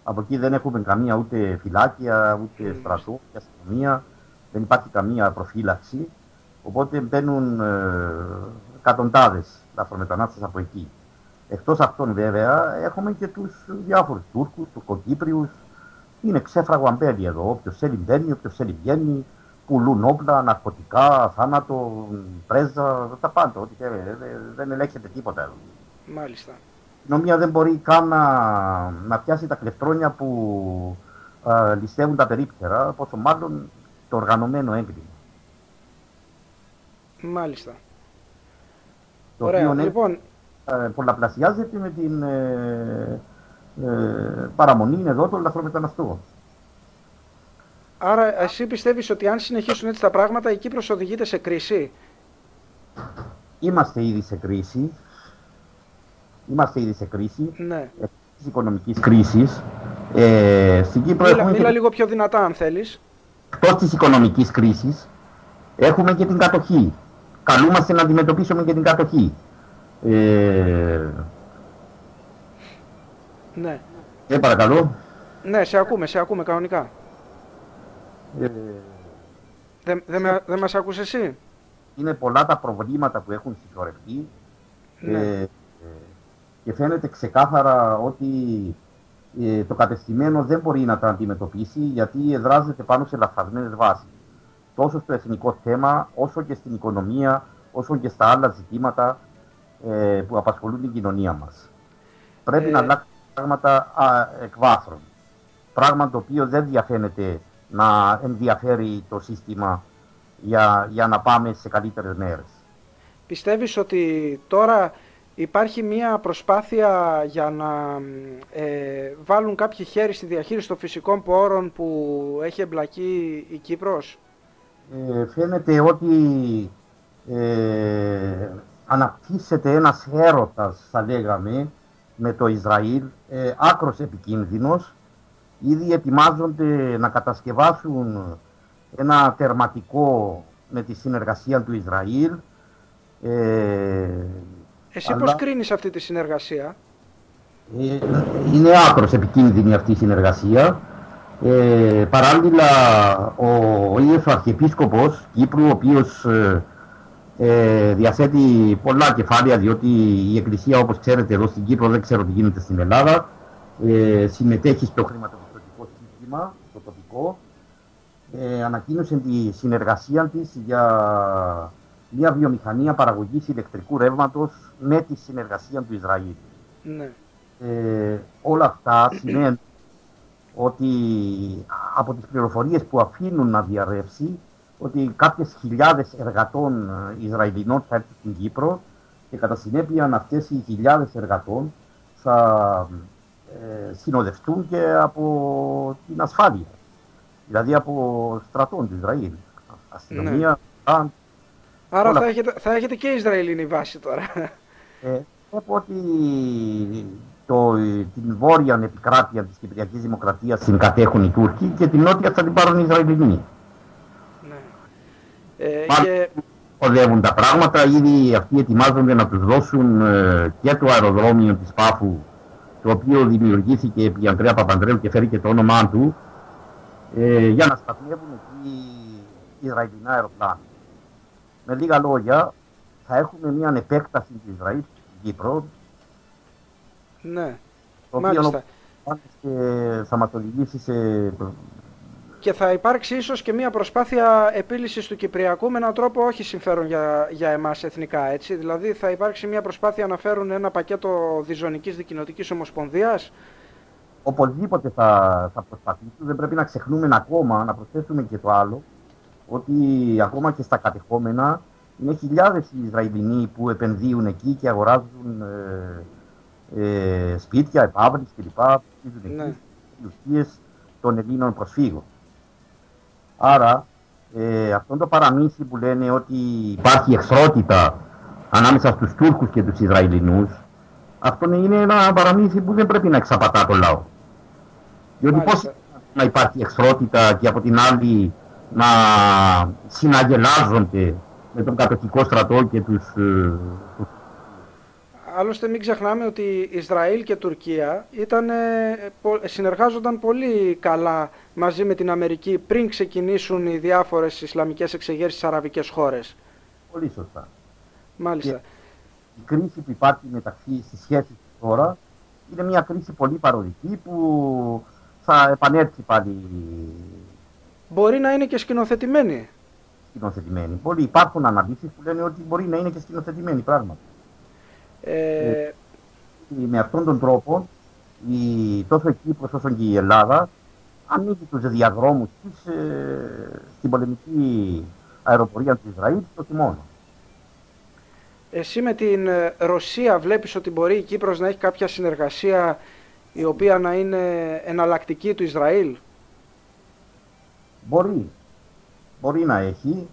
Από εκεί δεν έχουμε καμία ούτε φυλάκια, ούτε στρατό, ούτε αστυνομία, δεν υπάρχει καμία προφύλαξη. Οπότε μπαίνουν ε, εκατοντάδες λαθρομετανάστες από εκεί. Εκτός αυτών, βέβαια, έχουμε και τους διάφορους Τούρκους, Τουρκοκύπριους. Είναι ξέφραγο αμπέλι εδώ. Όποιος θέλει μπαίνει, όποιος θέλει βγαίνει. Πουλούν όπλα, ναρκωτικά, θάνατο, πρέζα, τα πάντα. Ό,τι θέλει. Δεν, δεν ελέγχεται τίποτα εδώ. Μάλιστα. Η αστυνομία δεν μπορεί καν να, να πιάσει τα κλεφτρόνια που α, ληστεύουν τα περίπτερα, πόσο μάλλον το οργανωμένο έγκλημα. Μάλιστα. Το Ωραία. οποίο, Λοιπόν, ε, πολλαπλασιάζεται με την ε, ε, παραμονή εδώ των λαθρομεταναστών. άρα εσύ πιστεύεις ότι αν συνεχίσουν έτσι τα πράγματα η Κύπρος οδηγείται σε κρίση; Είμαστε ήδη σε κρίση. Είμαστε ήδη σε κρίση. Ναι. Της οικονομικής κρίσης. Ε, στην Κύπρο Μίλα, έχουμε μίλα και λίγο πιο δυνατά αν θέλεις. εκτός της οικονομικής κρίσης έχουμε και την κατοχή. Καλούμαστε να αντιμετωπίσουμε και την κατοχή. Ε, Ναι. ε, παρακαλώ. Ναι, σε ακούμε, σε ακούμε κανονικά. Ε, Δεν, δεν, με- δεν μας ακούς εσύ; είναι πολλά τα προβλήματα που έχουν συσσωρευτεί Ναι. ε, ε, και φαίνεται ξεκάθαρα ότι ε, το κατεστημένο δεν μπορεί να τα αντιμετωπίσει γιατί εδράζεται πάνω σε λαθασμένες βάσεις. Τόσο στο εθνικό θέμα, όσο και στην οικονομία, όσο και στα άλλα ζητήματα ε, που απασχολούν την κοινωνία μας. Πρέπει Ε, να αλλάξουν πράγματα α, εκ βάθρων. Πράγμα το οποίο δεν διαφαίνεται να ενδιαφέρει το σύστημα για, για να πάμε σε καλύτερες μέρες. Πιστεύεις ότι τώρα υπάρχει μια προσπάθεια για να ε, βάλουν κάποιοι χέρι στη διαχείριση των φυσικών πόρων που έχει εμπλακεί η Κύπρος; Ε, φαίνεται ότι ε, αναπτύσσεται ένας έρωτας, θα λέγαμε, με το Ισραήλ, ε, άκρος επικίνδυνος. Ήδη ετοιμάζονται να κατασκευάσουν ένα τερματικό με τη συνεργασία του Ισραήλ. Ε, Εσύ αλλά- πώς κρίνεις αυτή τη συνεργασία; ε, είναι άκρος επικίνδυνη αυτή η συνεργασία. Ε, παράλληλα, ο, ο ίδιος ο Αρχιεπίσκοπος Κύπρου, ο οποίος ε, ε, διαθέτει πολλά κεφάλαια, διότι η Εκκλησία, όπως ξέρετε, εδώ στην Κύπρο, δεν ξέρω τι γίνεται στην Ελλάδα, ε, συμμετέχει στο χρηματοπιστωτικό σύστημα, το τοπικό, ε, ανακοίνωσε τη συνεργασία της για μια βιομηχανία παραγωγής ηλεκτρικού ρεύματος με τη συνεργασία του Ισραήλ. Ναι. Ε, όλα αυτά σημαίνουν ότι από τις πληροφορίες που αφήνουν να διαρρεύσει ότι κάποιες χιλιάδες εργατών ε, Ισραηλινών θα έρθουν στην Κύπρο και κατά συνέπεια αυτές οι χιλιάδες εργατών θα ε, συνοδευτούν και από την ασφάλεια. Δηλαδή από στρατών του Ισραήλ. Αστυνομία, τάγκ, Άρα Όλα. θα έχετε, θα έχετε και Ισραηλινή βάση τώρα. Ε, βλέπω ότι το, την βόρεια επικράτεια της Κυπριακής Δημοκρατίας την κατέχουν οι Τούρκοι και την νότια θα την πάρουν οι Ισραηλινοί. ναι. Ε, Μάλιστα. και, Οδεύουν τα πράγματα, ήδη αυτοί ετοιμάζονται να τους δώσουν ε, και το αεροδρόμιο της Πάφου το οποίο δημιουργήθηκε επί Ανδρέα Παπανδρέου και φέρει και το όνομά του ε, για να σταθμεύουν εκεί Ισραηλινά αεροπλάνα. Με λίγα λόγια, θα έχουμε μια επέκταση του Ισραήλ στην Κύπρο ναι. το Μάλιστα. οποίο και θα μας οδηγήσει σε... Και θα υπάρξει ίσως και μια προσπάθεια επίλυσης του Κυπριακού με έναν τρόπο όχι συμφέρον για, για εμάς εθνικά, έτσι. Δηλαδή θα υπάρξει μια προσπάθεια να φέρουν ένα πακέτο διζωνικής δικοινοτικής ομοσπονδίας. οπωσδήποτε θα, θα προσπαθήσουν. Δεν πρέπει να ξεχνούμε ακόμα, να προσθέσουμε και το άλλο, ότι ακόμα και στα κατεχόμενα είναι χιλιάδες οι Ισραηλινοί που επενδύουν εκεί και αγοράζουν ε, ε, σπίτια, επαύλεις κλπ. Ναι. Ναι. των Ελλήνων προσφύγων. Άρα, ε, αυτό το παραμύθι που λένε ότι υπάρχει εχθρότητα ανάμεσα στους Τούρκους και τους Ισραηλινούς, αυτό είναι ένα παραμύθι που δεν πρέπει να εξαπατά το λαό. Διότι πώς Μάλιστα. να υπάρχει εχθρότητα και από την άλλη να συναγελάζονται με τον κατοχικό στρατό και τους... ε, τους- Άλλωστε μην ξεχνάμε ότι Ισραήλ και Τουρκία ήταν, ε, πο- συνεργάζονταν πολύ καλά μαζί με την Αμερική πριν ξεκινήσουν οι διάφορες Ισλαμικές εξεγέρσεις στις αραβικές χώρες. Πολύ σωστά. Μάλιστα. Η κρίση που υπάρχει μεταξύ στις σχέσεις τώρα είναι μια κρίση πολύ παροδική που θα επανέλθει πάλι Μπορεί να είναι και σκηνοθετημένη. σκηνοθετημένη. Πολλοί υπάρχουν αναλύσεις που λένε ότι μπορεί να είναι και σκηνοθετημένη πράγματι. Ε, με αυτόν τον τρόπο η, τόσο η Κύπρος όσο και η Ελλάδα ανοίγει τους διαδρόμους της ε, στην πολεμική αεροπορία του Ισραήλ στο χειμώνα. εσύ με την ε, Ρωσία βλέπεις ότι μπορεί η Κύπρος να έχει κάποια συνεργασία η οποία να είναι εναλλακτική του Ισραήλ; Μπορεί, μπορεί να έχει.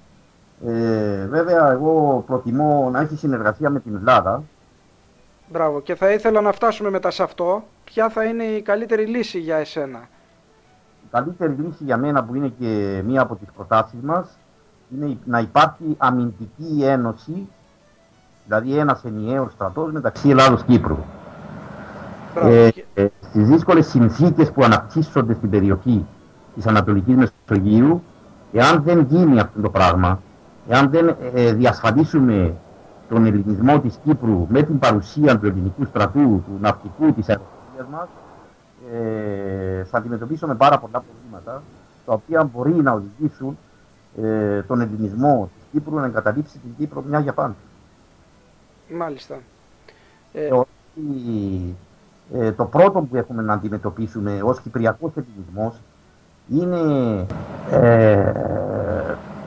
Ε, βέβαια εγώ προτιμώ να έχει συνεργασία με την Ελλάδα Μπράβο. Και θα ήθελα να φτάσουμε μετά σε αυτό. Ποια θα είναι η καλύτερη λύση για εσένα; Η καλύτερη λύση για μένα που είναι και μία από τις προτάσεις μας είναι η- να υπάρχει αμυντική ένωση, δηλαδή ένας ενιαίος στρατός μεταξύ Ελλάδος και Κύπρου. Μπράβο. Ε, ε, στις δύσκολες συνθήκες που αναπτύσσονται στην περιοχή της Ανατολικής Μεσογείου, εάν δεν γίνει αυτό το πράγμα, εάν δεν ε, διασφαλίσουμε τον ελληνισμό της Κύπρου με την παρουσία του ελληνικού στρατού, του ναυτικού, της αεροπορίας μας, ε, θα αντιμετωπίσουμε πάρα πολλά προβλήματα, τα οποία μπορεί να οδηγήσουν ε, τον ελληνισμό της Κύπρου να εγκαταλείψει την Κύπρο μια για πάντα. Μάλιστα. Ε, Θεωρώ ότι ε, το πρώτο που έχουμε να αντιμετωπίσουμε ως κυπριακός ελληνισμός είναι ε,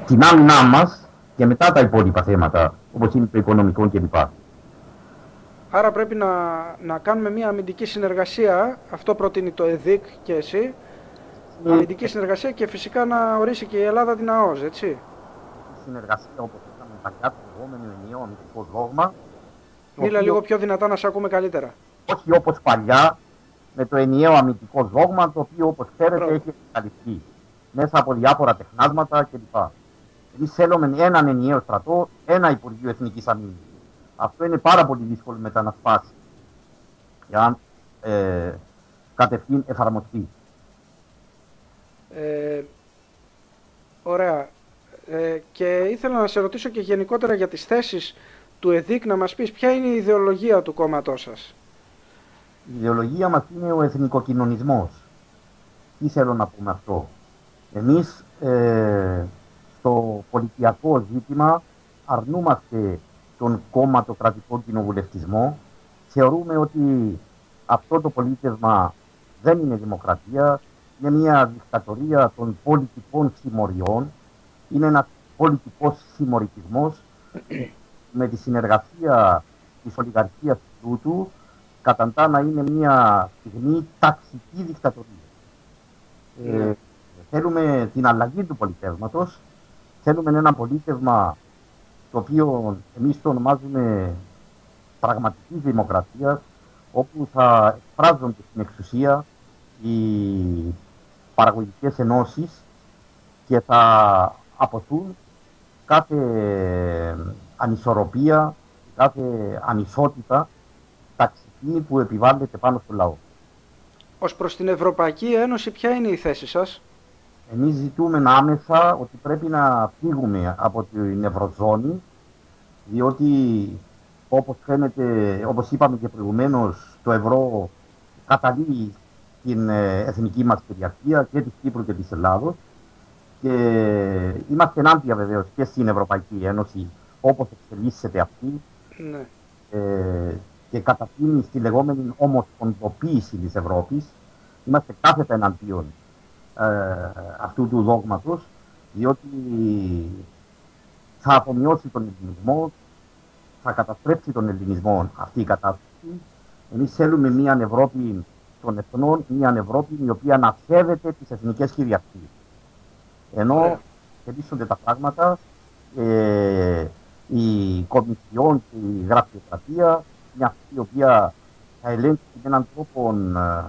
την άμυνά μας και μετά τα υπόλοιπα θέματα, όπως είναι το οικονομικό κλπ. άρα πρέπει να, να κάνουμε μια αμυντική συνεργασία. Αυτό προτείνει το ΕΔΙΚ και εσύ. Αμυντική συνεργασία και φυσικά να ορίσει και η Ελλάδα την ΑΟΣ, έτσι. Συνεργασία όπως είχαμε παλιά, το λεγόμενο ενιαίο αμυντικό δόγμα, το Μίλα οποίο- λίγο πιο δυνατά να σε ακούμε καλύτερα. όχι όπως παλιά, με το ενιαίο αμυντικό δόγμα, το οποίο όπως ξέρετε Μπράβο. έχει εξαλειφθεί μέσα από διάφορα τεχνάσματα κλπ. Εμείς θέλουμε έναν ενιαίο στρατό, ένα Υπουργείο Εθνικής Αμήνης. Αυτό είναι πάρα πολύ δύσκολο μετά να σπάσει. Εάν ε, κατευθείαν εφαρμοστεί. Ε, ωραία. Ε, και ήθελα να σε ρωτήσω και γενικότερα για τις θέσεις του ΕΔΙΚ να μας πεις ποια είναι η ιδεολογία του κόμματός σας. Η ιδεολογία μας είναι ο εθνικοκοινωνισμός. Τι θέλω να πούμε αυτό; Εμείς ε, στο πολιτιακό ζήτημα αρνούμαστε τον κομματοκρατικό κοινοβουλευτισμό. Θεωρούμε ότι αυτό το πολίτευμα δεν είναι δημοκρατία, είναι μια δικτατορία των πολιτικών συμμοριών, είναι ένας πολιτικός συμμοριτισμός με τη συνεργασία της ολιγαρχίας του τούτου καταντά να είναι μια στιγμή ταξική δικτατορία. Ε, θέλουμε την αλλαγή του πολιτεύματος, θέλουμε ένα πολίτευμα το οποίο εμείς το ονομάζουμε πραγματική δημοκρατία, όπου θα εκφράζονται στην εξουσία οι παραγωγικές ενώσεις και θα αποθούν κάθε ανισορροπία, κάθε ανισότητα ταξική που επιβάλλεται πάνω στο λαό. Ως προς την Ευρωπαϊκή Ένωση ποια είναι η θέση σας; Εμείς ζητούμε άμεσα ότι πρέπει να φύγουμε από την Ευρωζώνη, διότι όπως φαίνεται, όπως είπαμε και προηγουμένως, το ευρώ καταλύει την ε, εθνική μας κυριαρχία και της Κύπρου και της Ελλάδος και είμαστε ενάντια βεβαίως και στην Ευρωπαϊκή Ένωση όπως εξελίσσεται αυτή Ναι. ε, και καταφύνει στη λεγόμενη ομοσπονδοποίηση της Ευρώπης, είμαστε κάθετα εναντίον ε, αυτού του δόγματος, διότι θα απομειώσει τον ελληνισμό, θα καταστρέψει τον ελληνισμό αυτή η κατάσταση. Εμείς θέλουμε μια Ευρώπη των εθνών, μια Ευρώπη η οποία να σέβεται τις εθνικές κυριαρχίες. Ενώ εξελίσσονται τα πράγματα, ε, η Κομισιόν και η Γραφειοκρατία, μια αυτή η οποία θα ελέγξει με έναν τρόπο ε,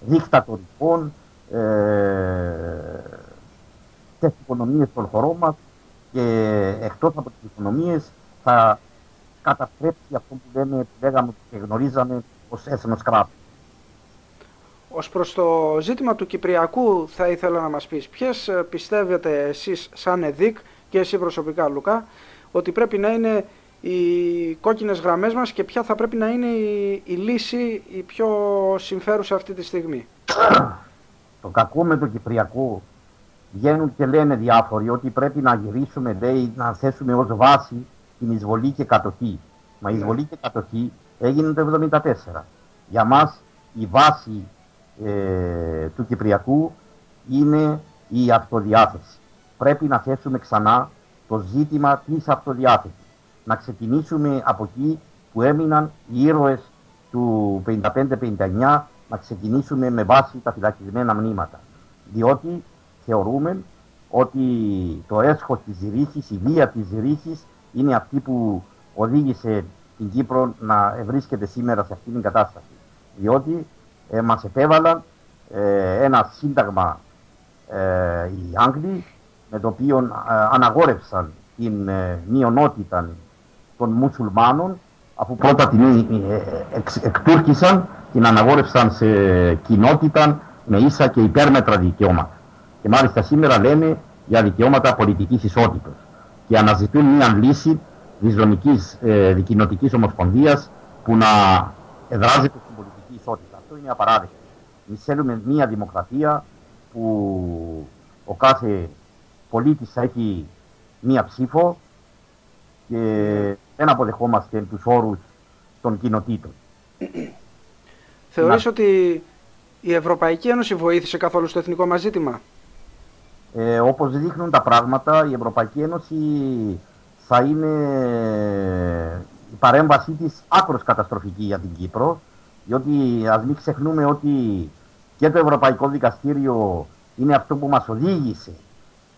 δικτατορικών ε, τις οικονομίες των χωρών μας και εκτός από τις οικονομίες θα καταστρέψει αυτό που λέμε, που λέγαμε και γνωρίζαμε ως έθνος κράτος. Ως προς το ζήτημα του Κυπριακού θα ήθελα να μας πεις ποιες ε, πιστεύετε εσείς σαν ΕΔΙΚ και εσύ προσωπικά Λουκά ότι πρέπει να είναι οι κόκκινες γραμμές μας και ποια θα πρέπει να είναι η, η λύση η πιο συμφέρουσα αυτή τη στιγμή. Το κακό με το Κυπριακό βγαίνουν και λένε διάφοροι ότι πρέπει να γυρίσουμε, λέει, να θέσουμε ως βάση την εισβολή και κατοχή. Μα η Ναι. εισβολή και κατοχή έγινε το 1974. Για μας η βάση ε, του Κυπριακού είναι η αυτοδιάθεση. Πρέπει να θέσουμε ξανά το ζήτημα της αυτοδιάθεσης. Να ξεκινήσουμε από εκεί που έμειναν οι ήρωες του 55-59, να ξεκινήσουμε με βάση τα φυλακισμένα μνήματα. Διότι θεωρούμε ότι το έσχος της ρήχης, η βία της ρήχης είναι αυτή που οδήγησε την Κύπρο να βρίσκεται σήμερα σε αυτήν την κατάσταση. Διότι ε, μας επέβαλαν ε, ένα σύνταγμα ε, οι Άγγλοι με το οποίο ε, αναγόρευσαν την ε, μειονότητα των μουσουλμάνων αφού πρώτα την ε, εξ, εκτούρκησαν την αναγόρευσαν σε κοινότητα με ίσα και υπέρμετρα δικαιώματα. Και μάλιστα σήμερα λένε για δικαιώματα πολιτικής ισότητας και αναζητούν μια λύση της δομικής ε, δικοινοτικής ομοσπονδίας που να εδράζεται στην πολιτική ισότητα. Αυτό είναι απαράδεκτο. Εμείς θέλουμε μια δημοκρατία που ο κάθε πολίτης θα έχει μία ψήφο και δεν αποδεχόμαστε τους όρους των κοινοτήτων. Θεωρείς Να. ότι η Ευρωπαϊκή Ένωση βοήθησε καθόλου στο εθνικό μας ζήτημα; Ε, όπως δείχνουν τα πράγματα, η Ευρωπαϊκή Ένωση θα είναι η παρέμβασή της άκρος καταστροφική για την Κύπρο, διότι ας μην ξεχνούμε ότι και το Ευρωπαϊκό Δικαστήριο είναι αυτό που μας οδήγησε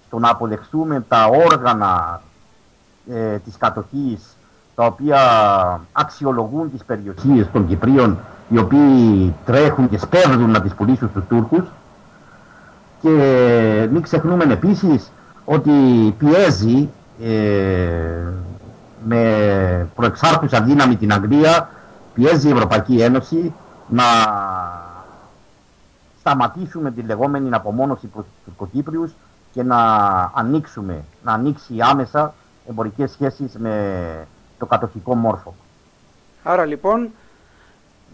στο να αποδεχθούμε τα όργανα ε, της κατοχής τα οποία αξιολογούν τις περιοχές των Κυπρίων οι οποίοι τρέχουν και σπέβδουν να τις πουλήσουν στους Τούρκους. Και μην ξεχνούμε επίσης ότι πιέζει ε, με προεξάρτουσα δύναμη την Αγγλία, πιέζει η Ευρωπαϊκή Ένωση να σταματήσουμε τη λεγόμενη απομόνωση προς τους Τουρκοκύπριους και να ανοίξουμε, να ανοίξει άμεσα εμπορικές σχέσεις με το κατοχικό μόρφο. Άρα λοιπόν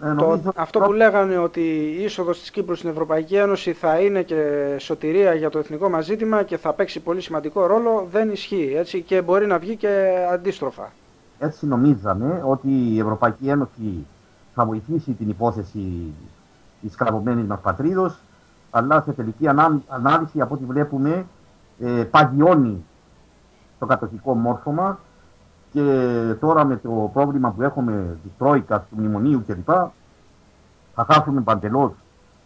Ε, το, νομίζω- αυτό που λέγανε ότι η είσοδος της Κύπρου στην Ευρωπαϊκή Ένωση θα είναι και σωτηρία για το εθνικό μας ζήτημα και θα παίξει πολύ σημαντικό ρόλο δεν ισχύει έτσι και μπορεί να βγει και αντίστροφα. Έτσι νομίζαμε ότι η Ευρωπαϊκή Ένωση θα βοηθήσει την υπόθεση της σκλαβωμένης μας πατρίδος, αλλά σε τελική ανά- ανάλυση από ό,τι βλέπουμε ε, παγιώνει το κατοχικό μόρφωμα και τώρα με το πρόβλημα που έχουμε της Τρόικας, του Μνημονίου κλπ. θα χάσουμε παντελώς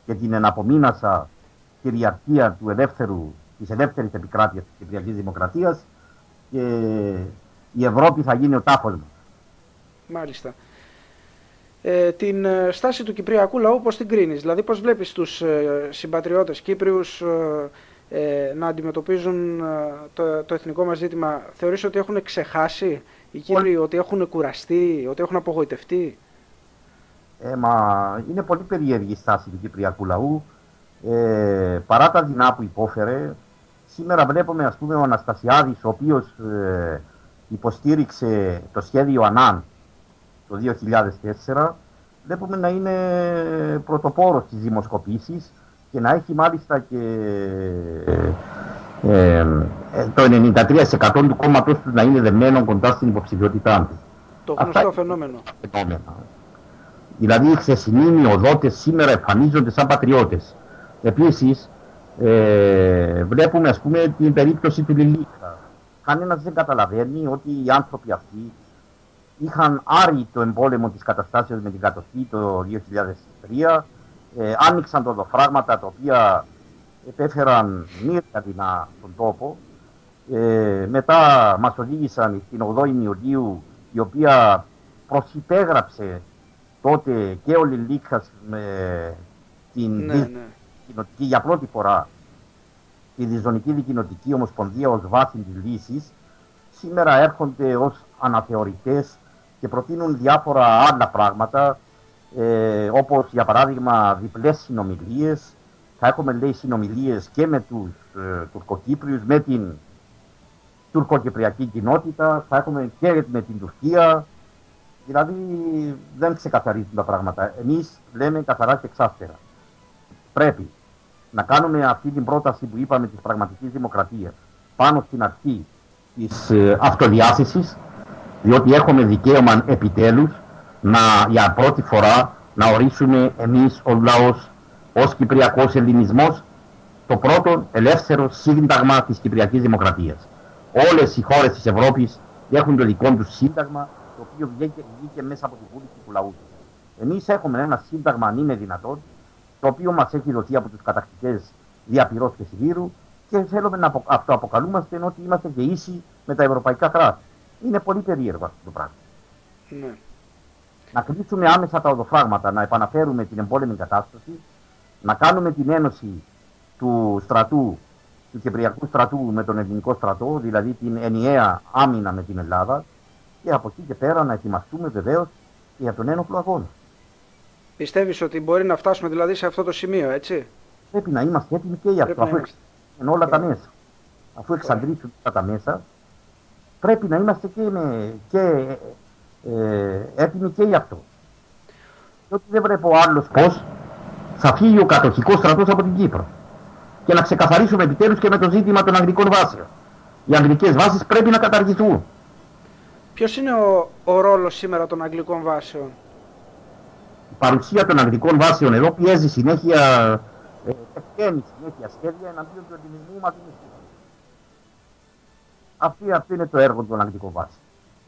και την εναπομείνασα κυριαρχία του ελεύθερου, της ελεύθερης επικράτειας της Κυπριακής Δημοκρατίας και η Ευρώπη θα γίνει ο τάφος μας. Μάλιστα. Ε, την ε, στάση του Κυπριακού λαού πώς την κρίνεις, δηλαδή πώς βλέπεις τους ε, συμπατριώτες Κύπριους ε, ε, να αντιμετωπίζουν ε, το, το εθνικό μας ζήτημα. Θεωρείς ότι έχουν ξεχάσει οι Κύπροι, ότι έχουν κουραστεί, ότι έχουν απογοητευτεί; Ε, μα είναι πολύ περίεργη η στάση του Κυπριακού λαού. Ε, παρά τα δεινά που υπόφερε, σήμερα βλέπουμε ας πούμε ο Αναστασιάδης, ο οποίος ε, υποστήριξε το σχέδιο ΑΝΑΝ το 2004, βλέπουμε να είναι πρωτοπόρος στις δημοσκοπήσεις και να έχει μάλιστα και ε, ε, το 93% του κόμματος του να είναι δεμένο κοντά στην υποψηφιότητά του Το Αυτά γνωστό είναι. φαινόμενο. φαινόμενα. Δηλαδή οι χθεσινοί μειοδότες σήμερα εμφανίζονται σαν πατριώτες. Επίσης, ε, βλέπουμε ας πούμε την περίπτωση του Λιλίκα. Κανένας δεν καταλαβαίνει ότι οι άνθρωποι αυτοί είχαν άρει το εμπόλεμο της καταστάσεως με την κατοχή το 2003, ε, άνοιξαν τοδοφράγματα τα οποία επέφεραν μύρια δεινά στον τόπο, ε, μετά μας οδήγησαν στην 8η Ιουλίου, η οποία προσυπέγραψε τότε και ο Λιλίκας με την Ναι, δι- ναι. δικοινοτική για πρώτη φορά τη Διζωνική Δικοινοτική Ομοσπονδία ως βάση της λύσης, σήμερα έρχονται ως αναθεωρητές και προτείνουν διάφορα άλλα πράγματα, ε, όπως για παράδειγμα διπλές συνομιλίες. Θα έχουμε λέει συνομιλίες και με τους ε, Τουρκοκύπριους, με την τουρκοκυπριακή κοινότητα, θα έχουμε και με την Τουρκία. Δηλαδή δεν ξεκαθαρίζουν τα πράγματα. Εμείς λέμε καθαρά και εξάστερα. Πρέπει να κάνουμε αυτή την πρόταση που είπαμε της πραγματικής δημοκρατίας πάνω στην αρχή της ε, αυτοδιάθεσης διότι έχουμε δικαίωμα επιτέλους να, για πρώτη φορά να ορίσουμε εμείς ο λαός ως Κυπριακός Ελληνισμός το πρώτο ελεύθερο σύνταγμα της Κυπριακής Δημοκρατίας. Όλες οι χώρες της Ευρώπης έχουν το δικό τους σύνταγμα το οποίο βγήκε, βγήκε μέσα από τη βούληση του λαού τους. Εμείς έχουμε ένα σύνταγμα αν είναι δυνατόν το οποίο μας έχει δοθεί από τους κατακτητές διαπυρός και Σιδήρου και θέλουμε να απο, αυτοαποκαλούμαστε ότι είμαστε και ίσοι με τα ευρωπαϊκά κράτη. Είναι πολύ περίεργο αυτό το πράγμα. Ναι. Να κλείσουμε άμεσα τα οδοφράγματα, να επαναφέρουμε την εμπόλεμη κατάσταση, να κάνουμε την ένωση του στρατού, του Κυπριακού στρατού με τον ελληνικό στρατό, δηλαδή την ενιαία άμυνα με την Ελλάδα και από εκεί και πέρα να ετοιμαστούμε βεβαίως για τον ένοπλο αγώνα. Πιστεύεις ότι μπορεί να φτάσουμε δηλαδή σε αυτό το σημείο, έτσι; Πρέπει να είμαστε έτοιμοι και για Πρέπει αυτό, να αφού είμαστε. εξαντλήσουν όλα τα μέσα. Αφού εξαντλήσουν όλα τα μέσα, πρέπει να είμαστε και, με, και ε, έτοιμοι και γι' αυτό. Διότι δεν βλέπω άλλος πώς θα φύγει ο κατοχικός στρατός από την Κύπρο. Και να ξεκαθαρίσουμε επιτέλους και με το ζήτημα των αγγλικών βάσεων. Οι αγγλικές βάσεις πρέπει να καταργηθούν. Ποιος είναι ο, ο ρόλος σήμερα των αγγλικών βάσεων; Η παρουσία των αγγλικών βάσεων εδώ πιέζει συνέχεια, ε, εκπέμει συνέχεια σχέδια εναντίον του ελληνισμού μαθηνιστή. Αυτή, αυτό είναι το έργο των αγγλικών βάσεων.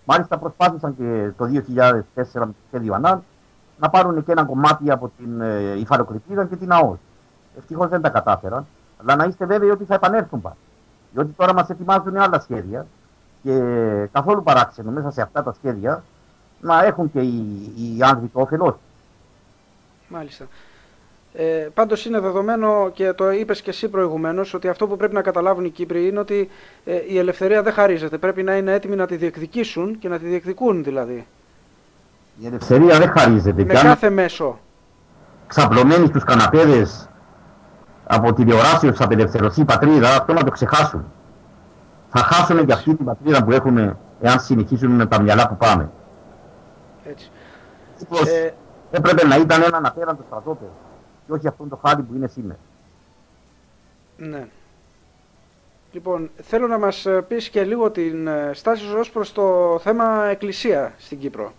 Μάλιστα προσπάθησαν και το 2004 με το σχέδιο ΑΝΑΛ να πάρουν και ένα κομμάτι από την ε, υφαλοκρηπίδα και την ΑΟΣ. Ευτυχώς δεν τα κατάφεραν, αλλά να είστε βέβαιοι ότι θα επανέλθουν πάλι. Διότι τώρα μας ετοιμάζουν άλλα σχέδια και καθόλου παράξενο μέσα σε αυτά τα σχέδια να έχουν και οι, οι Άγγλοι το όφελός τους. Μάλιστα. Ε, Πάντως είναι δεδομένο και το είπες και εσύ προηγουμένως ότι αυτό που πρέπει να καταλάβουν οι Κύπροι είναι ότι ε, η ελευθερία δεν χαρίζεται. Πρέπει να είναι έτοιμοι να τη διεκδικήσουν και να τη διεκδικούν δηλαδή. Η ελευθερία δεν χαρίζεται. Με Και αν κάθε μέσο. ξαπλωμένοι στους καναπέδες από τηλεοράσεως θα απελευθερωθεί η πατρίδα, αυτό να το ξεχάσουν. Θα χάσουμε και αυτή την πατρίδα που έχουμε εάν συνεχίσουμε με τα μυαλά που πάμε. Έτσι. Όπως Ε, έπρεπε να ήταν έναν απέραντο στρατόπεδο και όχι αυτόν το χάλι που είναι σήμερα. Ναι. Λοιπόν, θέλω να μας ε, πεις και λίγο την ε, στάση σου ως προς το θέμα εκκλησία στην Κύπρο.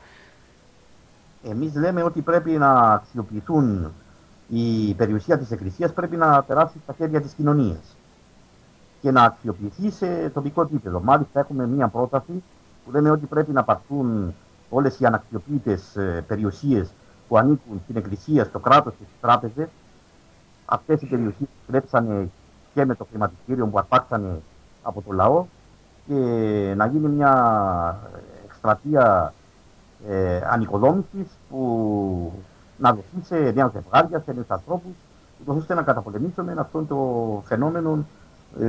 Εμείς λέμε ότι πρέπει να αξιοποιηθούν η περιουσία της Εκκλησίας πρέπει να περάσει στα χέρια της κοινωνίας και να αξιοποιηθεί σε τοπικό επίπεδο. Μάλιστα έχουμε μία πρόταση που λέμε ότι πρέπει να πάρθουν όλες οι αναξιοποιητές ε, περιουσίες που ανήκουν στην Εκκλησία, στο κράτος και στις τράπεζες. Αυτές οι περιουσίες κλέψανε και με το χρηματιστήριο που αρπάξανε από το λαό και να γίνει μια εκστρατεία ε, ανοικοδόμησης που να δοθεί σε νέα ζευγάρια, σε νέους ανθρώπους, ούτως ώστε να καταπολεμήσουμε αυτό το φαινόμενο ε,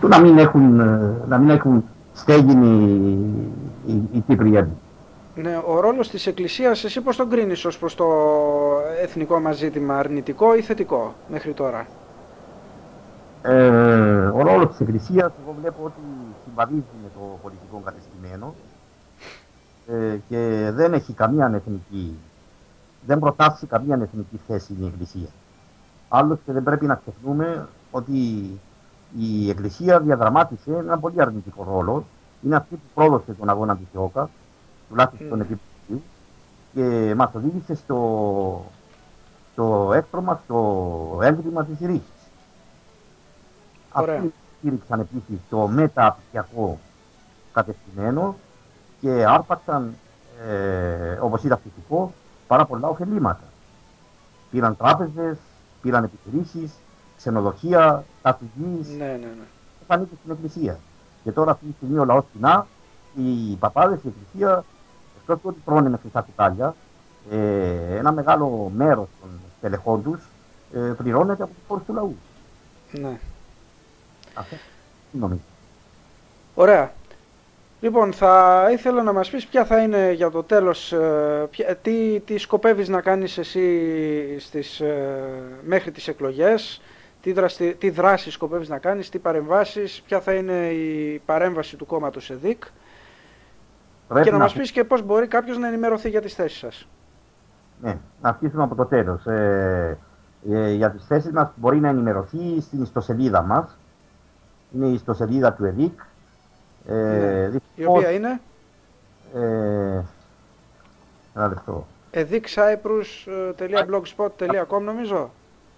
του να μην έχουν, ε, να μην έχουν στέγη οι, οι, οι Κύπριοι. Ναι, ο ρόλος της Εκκλησίας, εσύ πώς τον κρίνεις ως προς το εθνικό μας ζήτημα, αρνητικό ή θετικό μέχρι τώρα; Ε, ο ρόλος της Εκκλησίας, εγώ βλέπω ότι συμβαδίζει με το πολιτικό κατεστημένο ε, και δεν έχει καμία εθνική, δεν προτάσει καμία εθνική θέση η Εκκλησία. Άλλωστε δεν πρέπει να ξεχνούμε ότι η Εκκλησία διαδραμάτισε ένα πολύ αρνητικό ρόλο. Είναι αυτή που πρόδωσε τον αγώνα της ΕΟΚΑ, τουλάχιστον Mm. επί Μαρτίου και μας οδήγησε στο, στο έκτρωμα, στο έγκριμα της ρήξης. Ωραία. Αυτοί στήριξαν επίσης το μεταπτυχιακό κατευθυμένο και άρπαξαν, ε, όπως είδα φυσικό, πάρα πολλά ωφελήματα. Πήραν τράπεζες, πήραν επιχειρήσεις, ξενοδοχεία, κατοικίες, Ναι, ναι, ναι. ανήκει στην Εκκλησία. Και τώρα αυτή τη στιγμή ο λαός κοινά, οι παπάδες, η Εκκλησία, εκτός του ότι τρώνε με χρυσά κουτάλια, ε, ένα μεγάλο μέρος των στελεχών τους ε, πληρώνεται από τους φόρους του λαού. ναι. Αυτό τι νομίζω. Ωραία. Λοιπόν, θα ήθελα να μας πεις ποια θα είναι για το τέλος, ε, ποια- τι, τι σκοπεύεις να κάνεις εσύ στις, ε, μέχρι τις εκλογές, τι, δραστη, τι δράσεις σκοπεύεις να κάνεις, τι παρεμβάσεις, ποια θα είναι η παρέμβαση του κόμματος ΕΔΙΚ Πρέπει και να μας πεις και πώς μπορεί κάποιος να ενημερωθεί για τις θέσεις σας. Ναι, να αρχίσουμε από το τέλος. Ε, ε, για τις θέσεις μας μπορεί να ενημερωθεί στην ιστοσελίδα μας. Είναι η ιστοσελίδα του ΕΔΙΚ. Ε, Ναι. Η δυστυχώς, οποία είναι; Ε, ένα λεπτό. ediccyprus.blogspot.com νομίζω;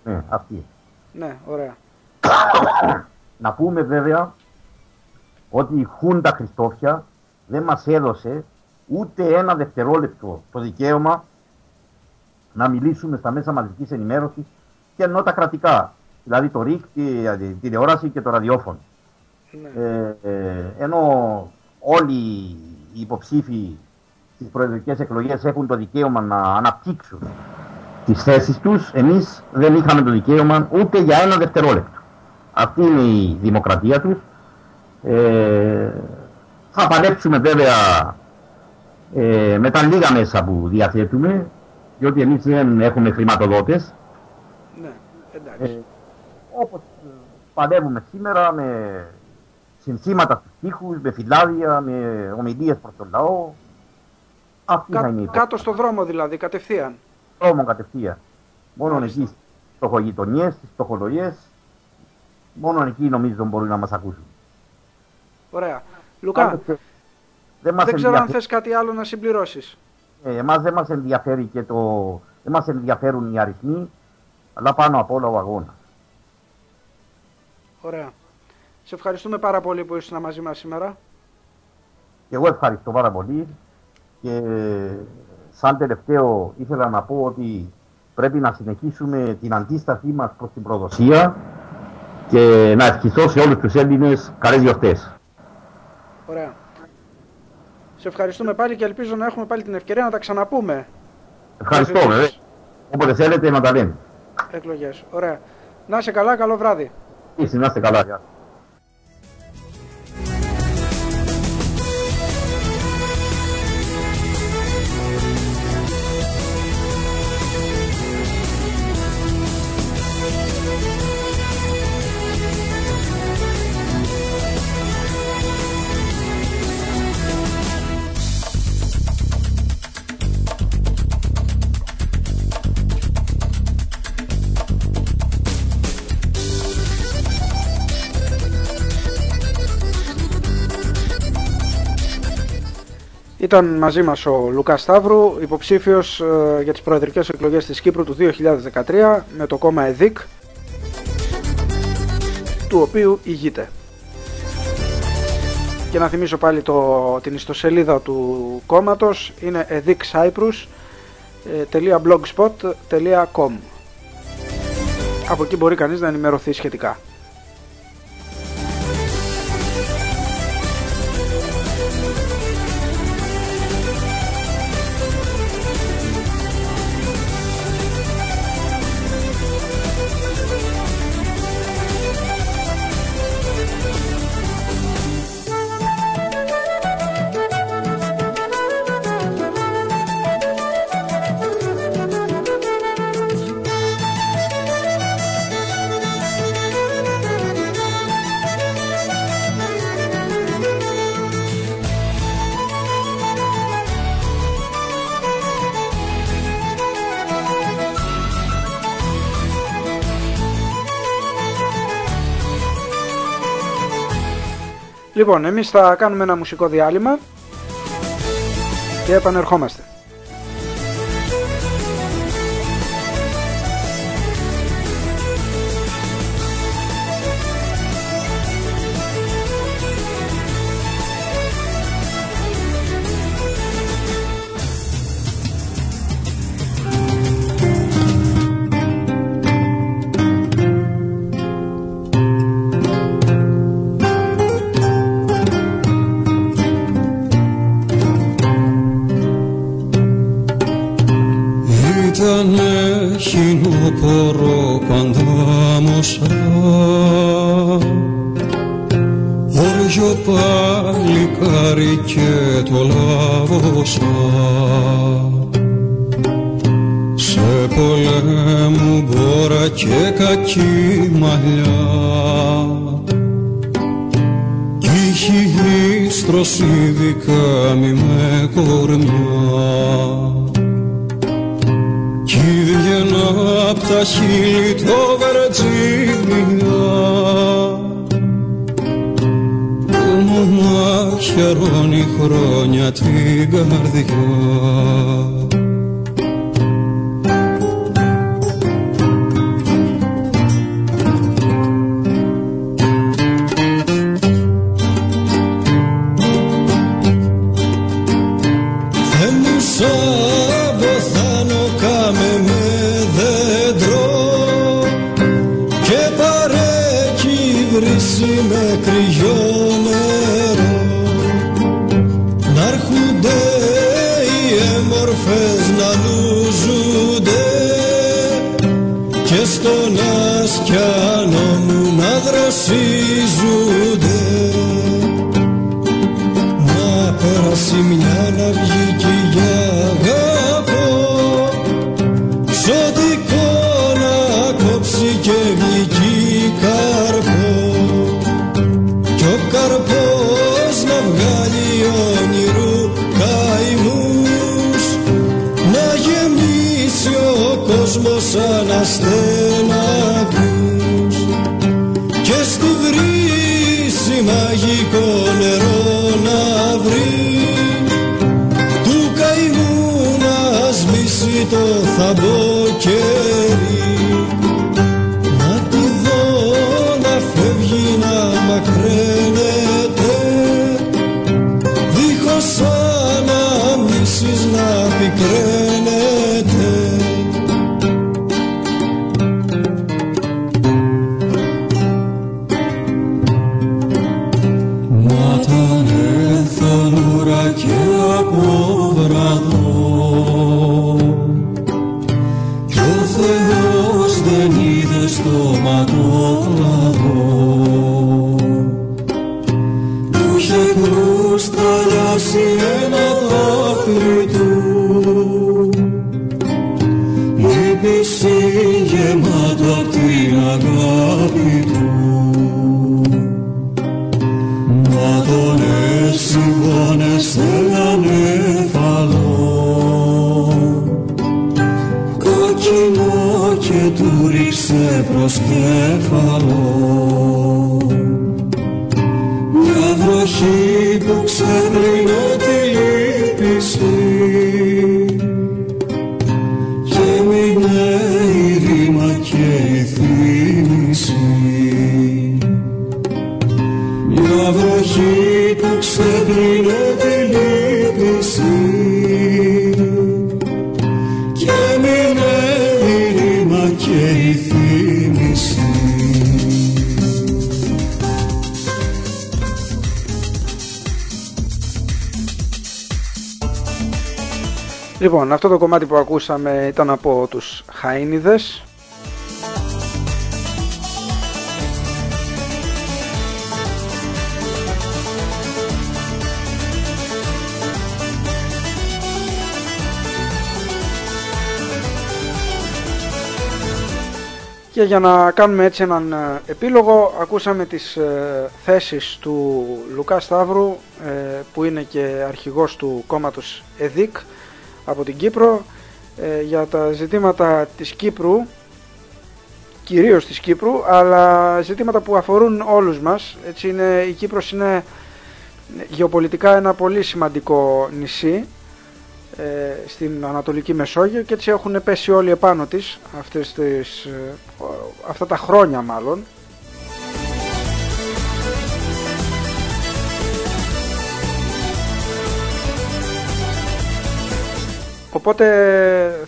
Ναι, αυτή. Ναι, ωραία. <coughs> Να πούμε βέβαια ότι η Χούντα Χριστόφια δεν μας έδωσε ούτε ένα δευτερόλεπτο το δικαίωμα να μιλήσουμε στα μέσα μαζικής ενημέρωσης και ενώ τα κρατικά, δηλαδή το ΡΙΚ, τη τη τηλεόραση και το ραδιόφωνο. Ναι. Ε, ε, ενώ όλοι οι υποψήφοι στις προεδρικές εκλογές έχουν το δικαίωμα να αναπτύξουν τις θέσεις τους, εμείς δεν είχαμε το δικαίωμα ούτε για ένα δευτερόλεπτο. Αυτή είναι η δημοκρατία τους. Ε, θα παλέψουμε βέβαια ε, με τα λίγα μέσα που διαθέτουμε, διότι εμείς δεν έχουμε χρηματοδότες. ναι, εντάξει. Ε, όπως ε, παλεύουμε σήμερα με συνθήματα στους τοίχους, με φυλάδια, με ομιλίες προς τον λαό. Αυτή θα Κά- είναι η κάτω στο δρόμο δηλαδή, κατευθείαν. δρόμο κατευθείαν. Μόνο Μάλιστα. εκεί στις στοχογειτονιές, στις στοχολογίες, μόνο εκεί νομίζω μπορούν να μας ακούσουν. Ωραία. Λουκά, Πάντως, ε, δεν μας δεν ξέρω αν ενδιαφέρει- θες κάτι άλλο να συμπληρώσεις. ε, εμάς δεν μας ενδιαφέρει και το... Δεν μας ενδιαφέρουν οι αριθμοί, αλλά πάνω απ' όλα ο αγώνας. Ωραία. Σε ευχαριστούμε πάρα πολύ που ήσουν μαζί μας σήμερα. Και εγώ ευχαριστώ πάρα πολύ και σαν τελευταίο ήθελα να πω ότι πρέπει να συνεχίσουμε την αντίστασή μας προς την προδοσία και να ευχηθώ σε όλους τους Έλληνες καλές γιορτές. Ωραία. Σε ευχαριστούμε πάλι και ελπίζω να έχουμε πάλι την ευκαιρία να τα ξαναπούμε. Ευχαριστώ Μέχρι βέβαια. τις Όποτε θέλετε να τα λέμε. Εκλογές. Ωραία. Να είσαι καλά, καλό βράδυ. Εσείς να είστε καλά. Γεια. Ήταν μαζί μας ο Λουκά Σταύρου, υποψήφιος ε, για τις προεδρικές εκλογές της Κύπρου του 2013 με το κόμμα ΕΔΙΚ, του οποίου ηγείται. Και να θυμίσω πάλι το, την ιστοσελίδα του κόμματος, είναι ediccyprus.blogspot.com Από εκεί μπορεί κανείς να ενημερωθεί σχετικά. Λοιπόν, εμείς θα κάνουμε ένα μουσικό διάλειμμα και επανερχόμαστε. собой Λοιπόν, αυτό το κομμάτι που ακούσαμε ήταν από τους Χαΐνιδες. Και για να κάνουμε έτσι έναν ε, επίλογο, ακούσαμε τις ε, θέσεις του Λουκά Σταύρου, ε, που είναι και αρχηγός του κόμματος ΕΔΙΚ από την Κύπρο, ε, για τα ζητήματα της Κύπρου, κυρίως της Κύπρου, αλλά ζητήματα που αφορούν όλους μας. Έτσι είναι, η Κύπρος είναι γεωπολιτικά ένα πολύ σημαντικό νησί ε, στην Ανατολική Μεσόγειο και έτσι έχουν πέσει όλοι επάνω της αυτές τις, ε, αυτά τα χρόνια μάλλον. Οπότε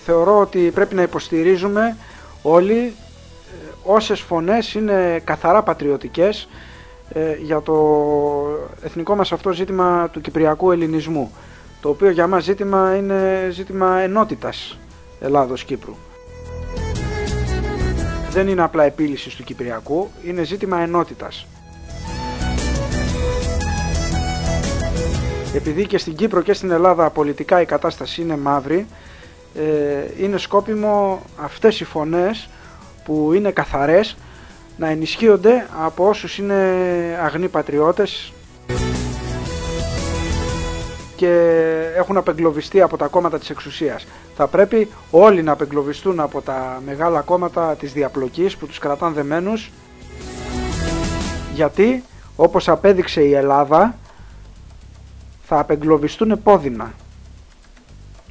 θεωρώ ότι πρέπει να υποστηρίζουμε όλοι ε, όσες φωνές είναι καθαρά πατριωτικές ε, για το εθνικό μας αυτό ζήτημα του κυπριακού ελληνισμού το οποίο για μας ζήτημα είναι ζήτημα ενότητας Ελλάδος-Κύπρου. Δεν είναι απλά επίλυσης του Κυπριακού, είναι ζήτημα ενότητας. Επειδή και στην Κύπρο και στην Ελλάδα πολιτικά η κατάσταση είναι μαύρη, ε, είναι σκόπιμο αυτές οι φωνές που είναι καθαρές να ενισχύονται από όσους είναι αγνοί πατριώτες και έχουν απεγκλωβιστεί από τα κόμματα της εξουσίας. Θα πρέπει όλοι να απεγκλωβιστούν από τα μεγάλα κόμματα της διαπλοκής που τους κρατάνε δεμένους γιατί όπως απέδειξε η Ελλάδα θα απεγκλωβιστούν επώδυνα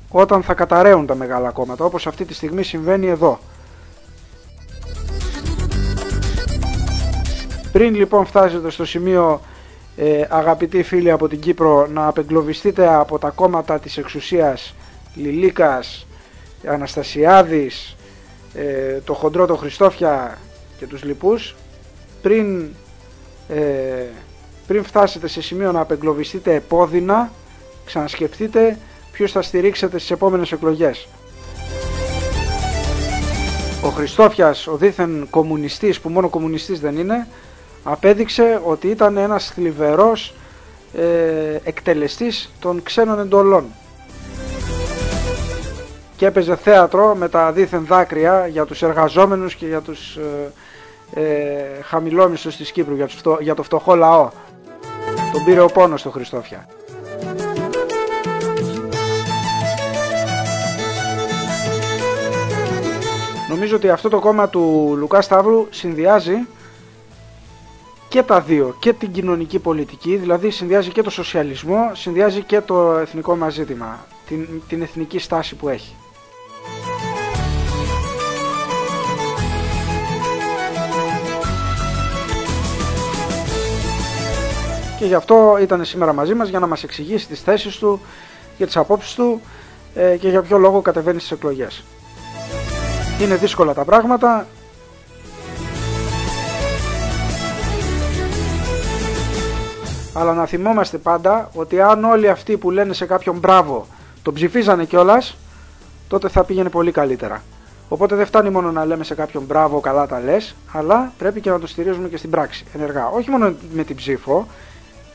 όταν θα καταραίουν τα μεγάλα κόμματα όπως αυτή τη στιγμή συμβαίνει εδώ. Πριν λοιπόν φτάσετε στο σημείο ε, αγαπητοί φίλοι από την Κύπρο να απεγκλωβιστείτε από τα κόμματα της εξουσίας Λιλίκας, Αναστασιάδης, ε, το Χοντρό, το Χριστόφια και τους λοιπούς πριν, ε, πριν φτάσετε σε σημείο να απεγκλωβιστείτε επώδυνα ξανασκεφτείτε ποιους θα στηρίξετε στις επόμενες εκλογές. Ο Χριστόφιας, ο δίθεν κομμουνιστής που μόνο κομμουνιστής δεν είναι απέδειξε ότι ήταν ένας θλιβερός ε, εκτελεστής των ξένων εντολών και έπαιζε θέατρο με τα δίθεν δάκρυα για τους εργαζόμενους και για τους ε, ε, χαμηλόμισθους της Κύπρου, για, τους για το φτωχό λαό. Τον πήρε ο πόνος στο Χριστόφια. Νομίζω ότι αυτό το κόμμα του Λουκά Σταύρου συνδυάζει και τα δύο, και την κοινωνική πολιτική, δηλαδή συνδυάζει και το σοσιαλισμό, συνδυάζει και το εθνικό μας ζήτημα, την, την εθνική στάση που έχει. Και γι' αυτό ήταν σήμερα μαζί μας για να μας εξηγήσει τις θέσεις του και τις απόψεις του ε, και για ποιο λόγο κατεβαίνει στις εκλογές. Είναι δύσκολα τα πράγματα, αλλά να θυμόμαστε πάντα ότι αν όλοι αυτοί που λένε σε κάποιον μπράβο τον ψηφίζανε κιόλας, τότε θα πήγαινε πολύ καλύτερα. Οπότε δεν φτάνει μόνο να λέμε σε κάποιον μπράβο, καλά τα λες, αλλά πρέπει και να το στηρίζουμε και στην πράξη ενεργά. Όχι μόνο με την ψήφο,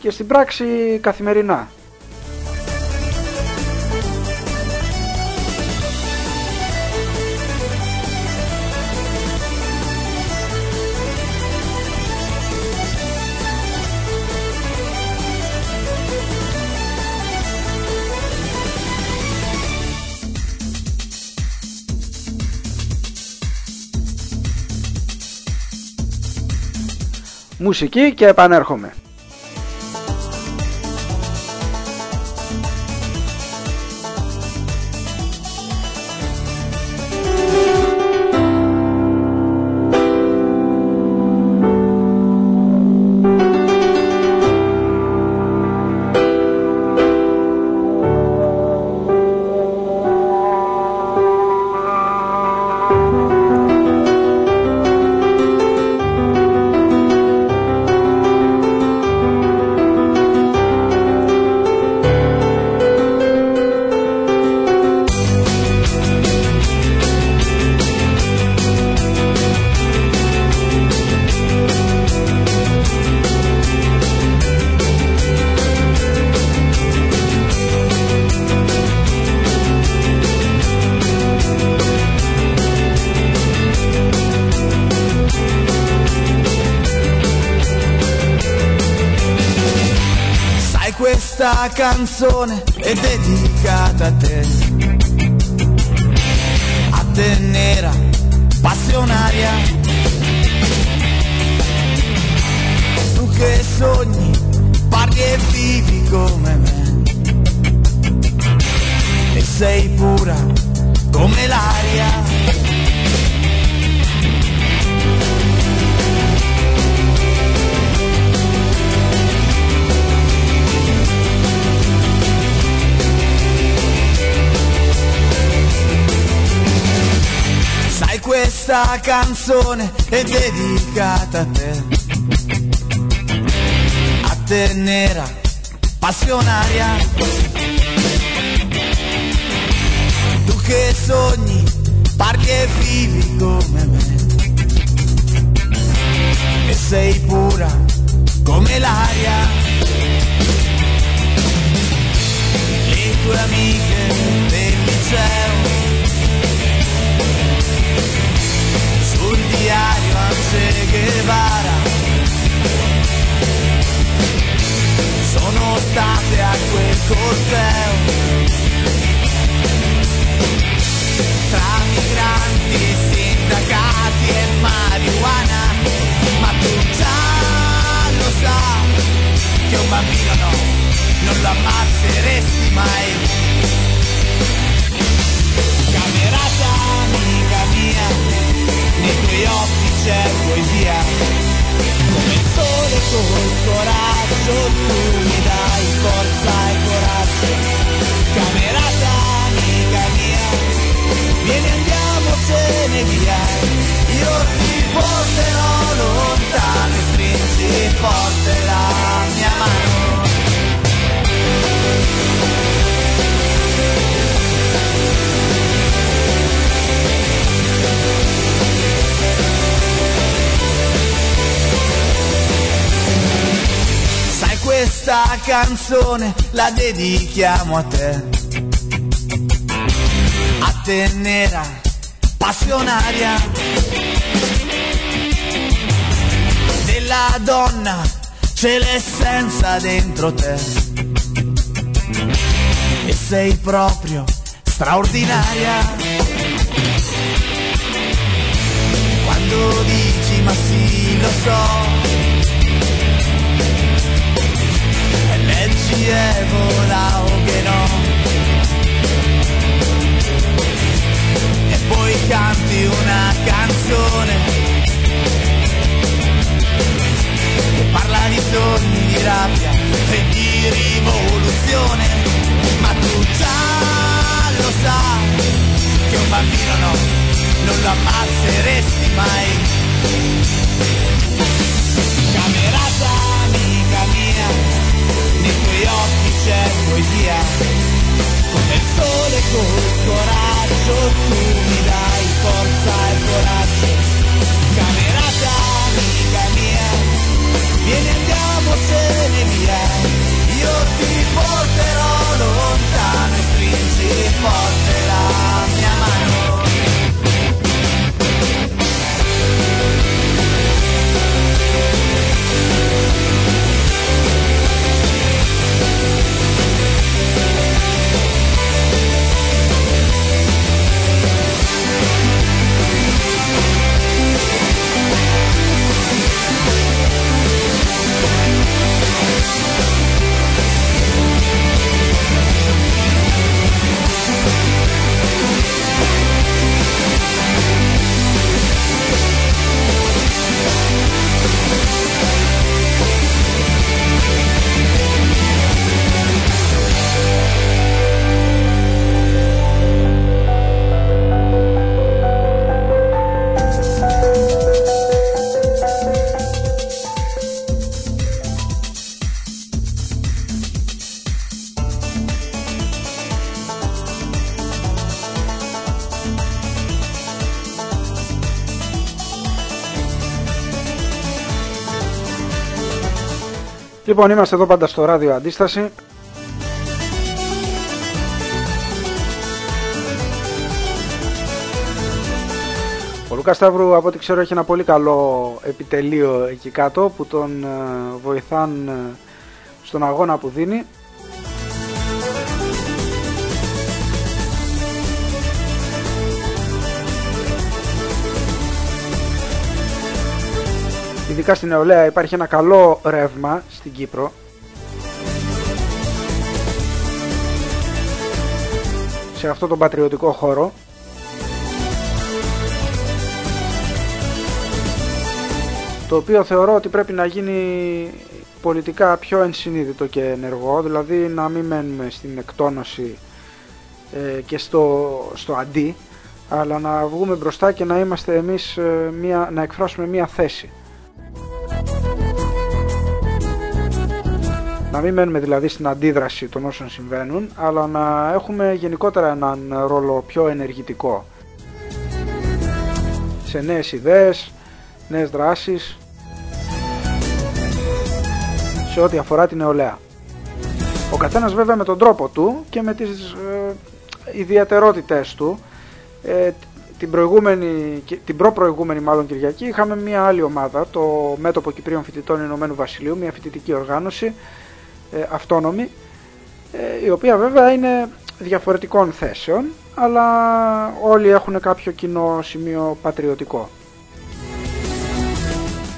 και στην πράξη καθημερινά. μουσική και επανέρχομαι. Canzone è dedicata a te. A te nera, passionaria. Tu che sogni, parli e vivi come me. E sei pura come l'aria. Questa canzone è dedicata a te. A te nera, passionaria. Tu che sogni che vivi come me e sei pura come l'aria. Le tue amiche del liceo diario a Che Guevara. Sono state a quel corteo. Tra migranti, sindacati e marijuana, ma tu già lo sai che un bambino no, non lo ammazzeresti mai. Camerata amica mia, nei tuoi occhi c'è poesia, come il sole col coraggio, tu mi dai forza e coraggio. Camerata amica mia, vieni andiamocene via, io ti porterò lontano e stringi forte la mia mano. Questa canzone la dedichiamo a te. A te nera, passionaria. Della donna c'è l'essenza dentro te. E sei proprio straordinaria. Quando dici ma sì lo so e o che no e poi canti una canzone. Parla di sogni, di rabbia e di rivoluzione, ma tu già lo sai che un bambino no, non lo ammazzeresti mai. Camerata amica mia, tuoi occhi c'è poesia, come il sole col coraggio, tu mi dai forza e coraggio. Camerata amica mia, vieni andiamocene via, io ti porterò lontano e stringi forte la mia mano. Λοιπόν, είμαστε εδώ πάντα στο ράδιο Αντίσταση. Ο Λούκα Σταύρου, από ό,τι ξέρω, έχει ένα πολύ καλό επιτελείο εκεί κάτω που τον ε, βοηθάν ε, στον αγώνα που δίνει. Ειδικά στην νεολαία υπάρχει ένα καλό ρεύμα στην Κύπρο. Σε αυτό τον πατριωτικό χώρο. Το οποίο θεωρώ ότι πρέπει να γίνει πολιτικά πιο ενσυνείδητο και ενεργό, δηλαδή να μην μένουμε στην εκτόνωση ε, και στο, στο αντί, αλλά να βγούμε μπροστά και να είμαστε εμείς ε, μια, να εκφράσουμε μια θέση. Να μην μένουμε δηλαδή στην αντίδραση των όσων συμβαίνουν, αλλά να έχουμε γενικότερα έναν ρόλο πιο ενεργητικό. σε νέες ιδέες, νέες δράσεις σε ό,τι αφορά την νεολαία. Ο καθένας βέβαια με τον τρόπο του και με τις ε, ιδιαιτερότητες του. Ε, την προηγούμενη, την προ-προηγούμενη μάλλον Κυριακή είχαμε μια άλλη ομάδα, το Μέτωπο Κυπρίων Φοιτητών Ηνωμένου Βασιλείου, μια φοιτητική οργάνωση ε, αυτόνομη, ε, η οποία βέβαια είναι διαφορετικών θέσεων, αλλά όλοι έχουν κάποιο κοινό σημείο πατριωτικό.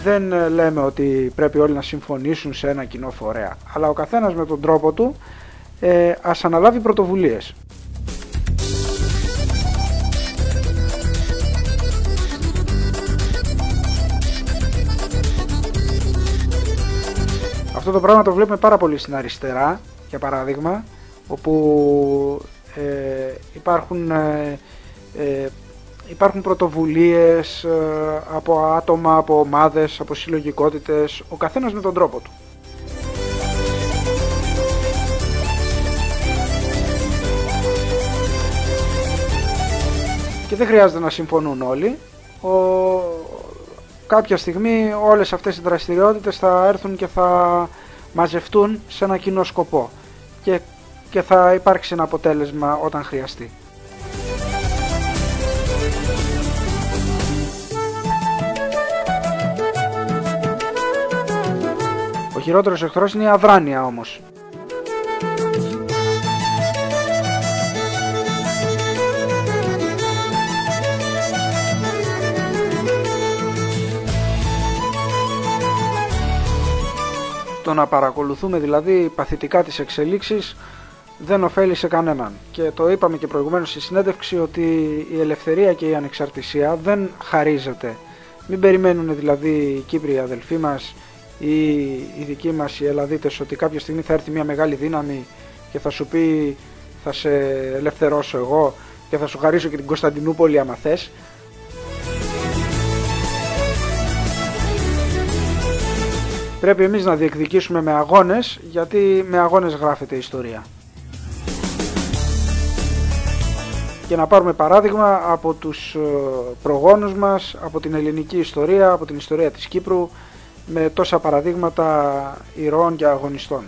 Δεν ε, λέμε ότι πρέπει όλοι να συμφωνήσουν σε ένα κοινό φορέα, αλλά ο καθένας με τον τρόπο του ε, ας αναλάβει πρωτοβουλίες. Αυτό το πράγμα το βλέπουμε πάρα πολύ στην αριστερά, για παράδειγμα, όπου ε, υπάρχουν, ε, ε, υπάρχουν πρωτοβουλίες ε, από άτομα, από ομάδες, από συλλογικότητες, ο καθένας με τον τρόπο του. Και δεν χρειάζεται να συμφωνούν όλοι. Ο, κάποια στιγμή όλες αυτές οι δραστηριότητες θα έρθουν και θα μαζευτούν σε ένα κοινό σκοπό και, και θα υπάρξει ένα αποτέλεσμα όταν χρειαστεί. Ο χειρότερος εχθρός είναι η αδράνεια όμως. Το να παρακολουθούμε δηλαδή παθητικά τις εξελίξεις δεν ωφέλει σε κανέναν. Και το είπαμε και προηγουμένως στη συνέντευξη ότι η ελευθερία και η ανεξαρτησία δεν χαρίζεται. Μην περιμένουν δηλαδή οι Κύπροι αδελφοί μας ή οι δικοί μας οι Ελλαδίτες ότι κάποια στιγμή θα έρθει μια μεγάλη δύναμη και θα σου πει θα σε ελευθερώσω εγώ και θα σου χαρίσω και την Κωνσταντινούπολη άμα θες. Πρέπει εμείς να διεκδικήσουμε με αγώνες, γιατί με αγώνες γράφεται η ιστορία. Και να πάρουμε παράδειγμα από τους ε, προγόνους μας, από την ελληνική ιστορία, από την ιστορία της Κύπρου, με τόσα παραδείγματα ηρώων και αγωνιστών.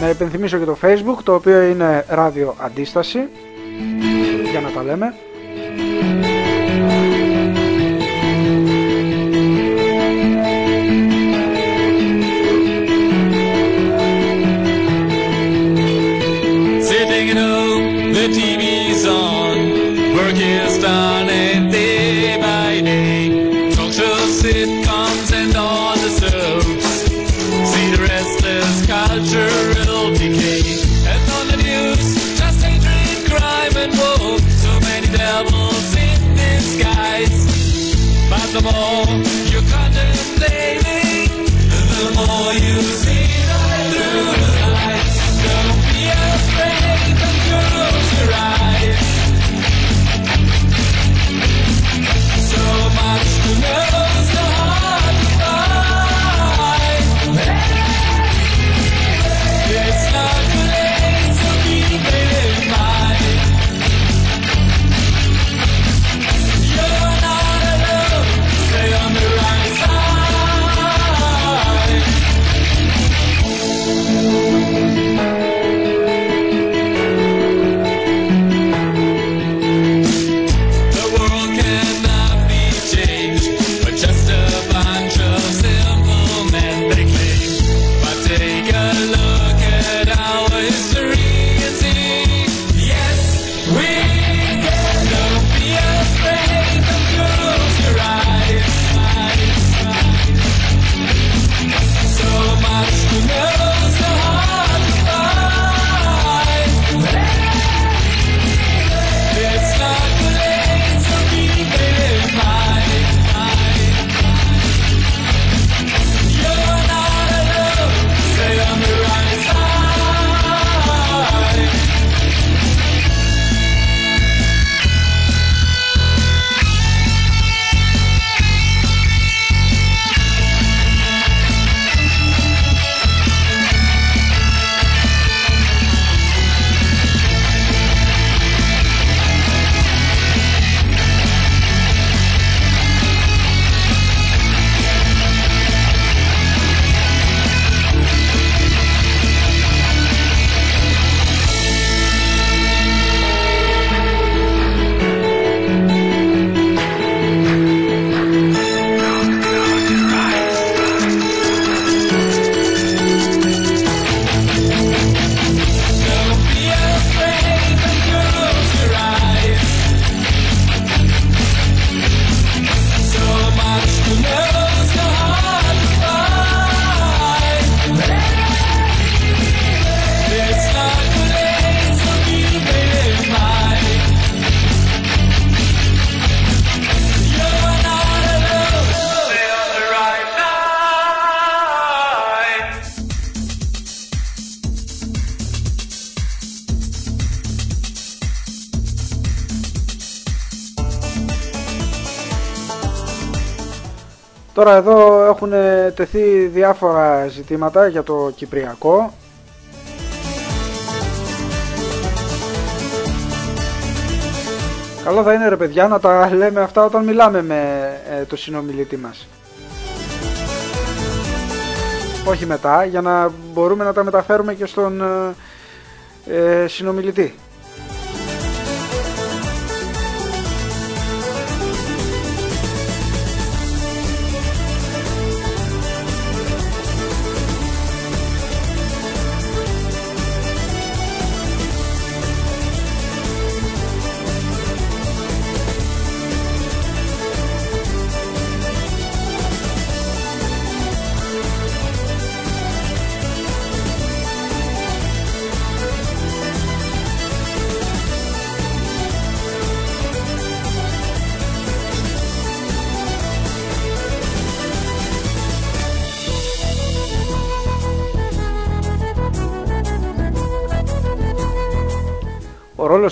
Να υπενθυμίσω και το facebook το οποίο είναι ράδιο αντίσταση. Για να τα λέμε Τώρα εδώ έχουν τεθεί διάφορα ζητήματα για το Κυπριακό. Καλό θα είναι ρε παιδιά να τα λέμε αυτά όταν μιλάμε με ε, το συνομιλητή μας. Όχι μετά, για να μπορούμε να τα μεταφέρουμε και στον ε, ε, συνομιλητή.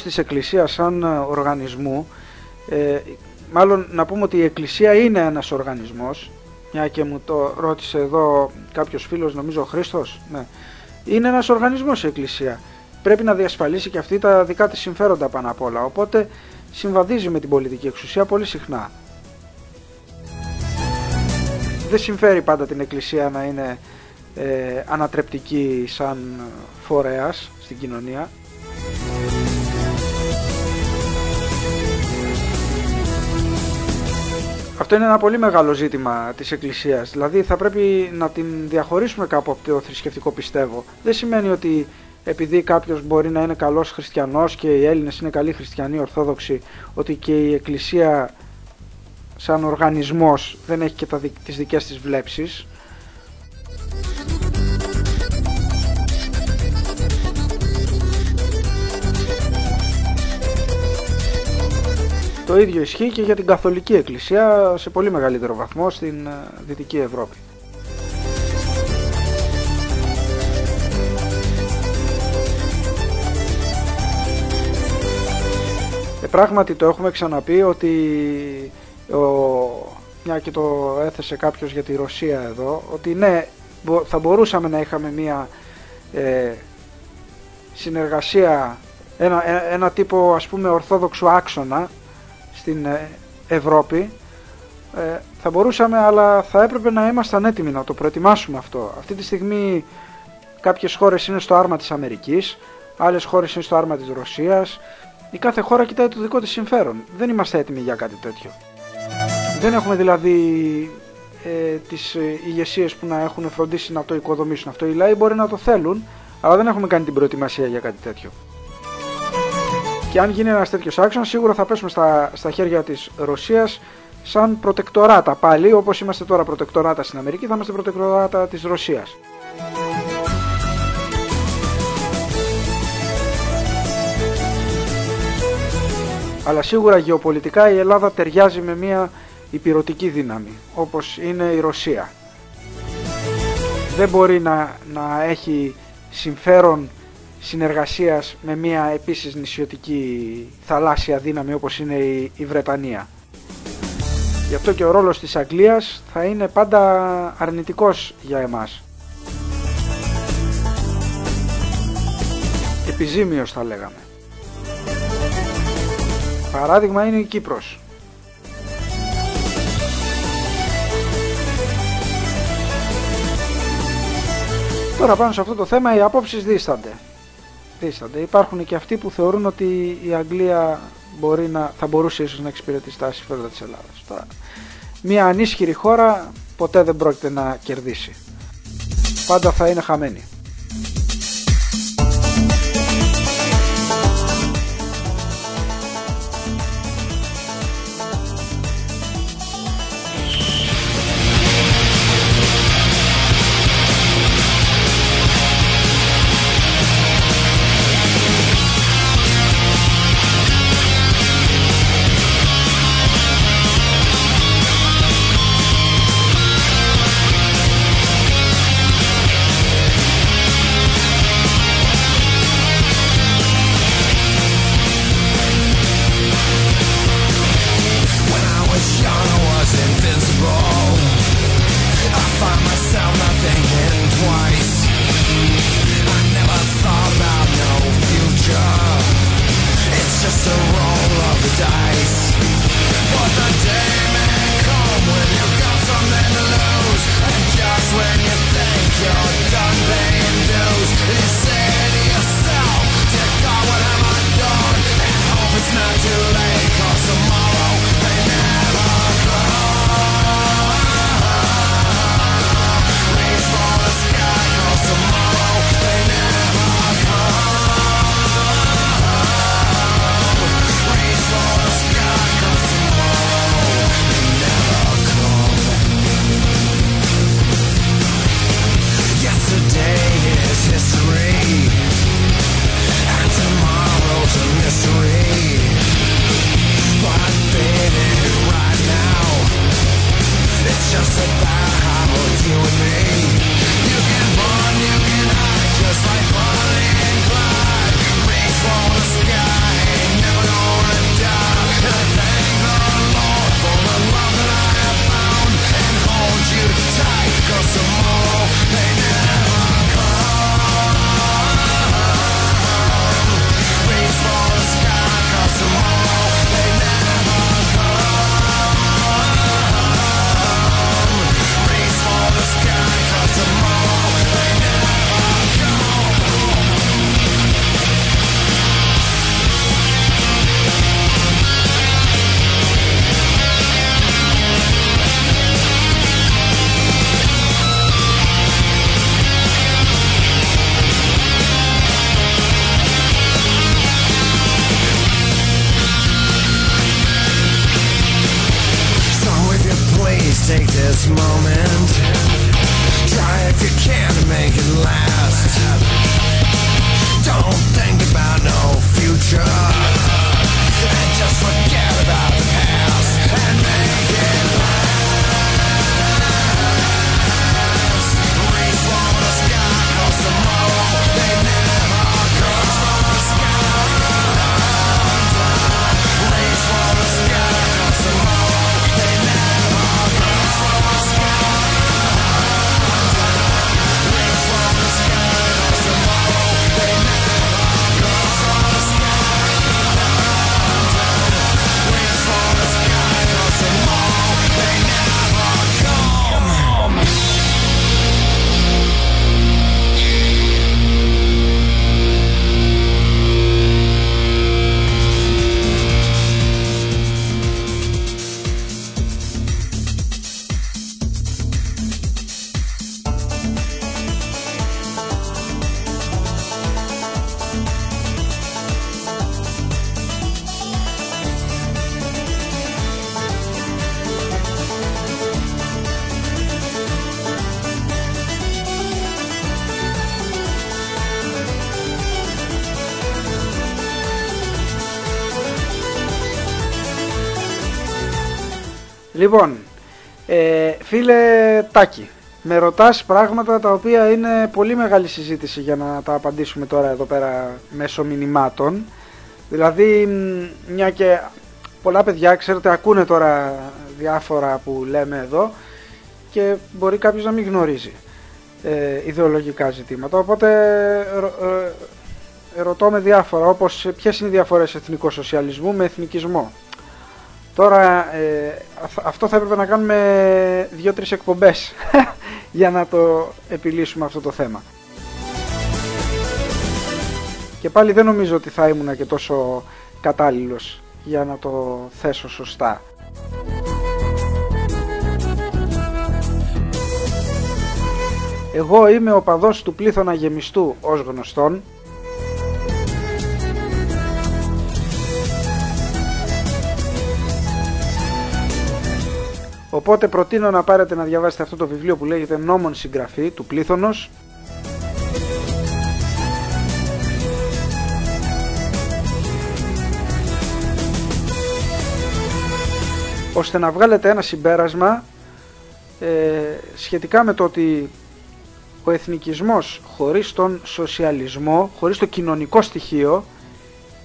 Της Εκκλησίας σαν ε, οργανισμού, ε, μάλλον να πούμε ότι η Εκκλησία είναι ένας οργανισμός, μια και μου το ρώτησε εδώ κάποιος φίλος, νομίζω ο Χρήστος, ναι. είναι ένας οργανισμός η Εκκλησία. Πρέπει να διασφαλίσει και αυτή τα δικά της συμφέροντα πάνω απ' όλα, οπότε συμβαδίζει με την πολιτική εξουσία πολύ συχνά. Δεν συμφέρει πάντα την Εκκλησία να είναι ε, ανατρεπτική σαν φορέας στην κοινωνία. Αυτό είναι ένα πολύ μεγάλο ζήτημα της Εκκλησίας. Δηλαδή θα πρέπει να την διαχωρίσουμε κάπου από το θρησκευτικό πιστεύω. Δεν σημαίνει ότι επειδή κάποιος μπορεί να είναι καλός χριστιανός και οι Έλληνες είναι καλοί χριστιανοί ορθόδοξοι, ότι και η Εκκλησία σαν οργανισμός δεν έχει και τα, τις δικές της βλέψεις. Το ίδιο ισχύει και για την Καθολική Εκκλησία σε πολύ μεγαλύτερο βαθμό στην ε, Δυτική Ευρώπη. Ε, πράγματι το έχουμε ξαναπεί ότι ο, μια και το έθεσε κάποιος για τη Ρωσία εδώ ότι ναι θα μπορούσαμε να είχαμε μια ε, συνεργασία ένα, ε, ένα τύπο ας πούμε ορθόδοξου άξονα στην ε, Ευρώπη ε, θα μπορούσαμε αλλά θα έπρεπε να ήμασταν έτοιμοι να το προετοιμάσουμε αυτό. Αυτή τη στιγμή κάποιες χώρες είναι στο άρμα της Αμερικής, άλλες χώρες είναι στο άρμα της Ρωσίας. Η κάθε χώρα κοιτάει το δικό της συμφέρον. Δεν είμαστε έτοιμοι για κάτι τέτοιο. Δεν έχουμε δηλαδή ε, τις ε, ηγεσίες που να έχουν φροντίσει να το οικοδομήσουν αυτό. Οι λαοί μπορεί να το θέλουν, αλλά δεν έχουμε κάνει την προετοιμασία για κάτι τέτοιο. Και αν γίνει ένας τέτοιος άξονας, σίγουρα θα πέσουμε στα, στα χέρια της Ρωσίας σαν προτεκτοράτα. Πάλι, όπως είμαστε τώρα προτεκτοράτα στην Αμερική, θα είμαστε προτεκτοράτα της Ρωσίας. Αλλά σίγουρα γεωπολιτικά η Ελλάδα ταιριάζει με μια υπηρωτική δύναμη, όπως είναι η Ρωσία. Δεν μπορεί να, να έχει συμφέρον συνεργασίας με μια επίσης νησιωτική θαλάσσια δύναμη όπως είναι η, Βρετανία. Γι' αυτό και ο ρόλος της Αγγλίας θα είναι πάντα αρνητικός για εμάς. Επιζήμιος θα λέγαμε. Παράδειγμα είναι η Κύπρος. Τώρα πάνω σε αυτό το θέμα οι απόψεις δίστανται. Υπάρχουν και αυτοί που θεωρούν ότι η Αγγλία μπορεί να, θα μπορούσε ίσως να εξυπηρετήσει τα συμφέροντα της Ελλάδας. Τώρα, μια ανίσχυρη χώρα ποτέ δεν πρόκειται να κερδίσει. Πάντα θα είναι χαμένη. Λοιπόν, ε, φίλε Τάκη, με ρωτάς πράγματα τα οποία είναι πολύ μεγάλη συζήτηση για να τα απαντήσουμε τώρα εδώ πέρα μέσω μηνυμάτων. Δηλαδή, μ, μια και πολλά παιδιά, ξέρετε, ακούνε τώρα διάφορα που λέμε εδώ και μπορεί κάποιος να μην γνωρίζει ε, ιδεολογικά ζητήματα. Οπότε ρω- ε, ρωτώ με διάφορα, όπως ε, ποιες είναι οι διαφορές εθνικοσοσιαλισμού με εθνικισμό; Τώρα ε, αυ- αυτό θα έπρεπε να κάνουμε δύο-τρεις εκπομπές <laughs> για να το επιλύσουμε αυτό το θέμα. Και πάλι δεν νομίζω ότι θα ήμουν και τόσο κατάλληλος για να το θέσω σωστά. Εγώ είμαι ο παδός του πλήθωνα γεμιστού ως γνωστόν Οπότε προτείνω να πάρετε να διαβάσετε αυτό το βιβλίο που λέγεται «Νόμον συγγραφή» του Πλήθωνος. ώστε να βγάλετε ένα συμπέρασμα ε, σχετικά με το ότι ο εθνικισμός χωρίς τον σοσιαλισμό, χωρίς το κοινωνικό στοιχείο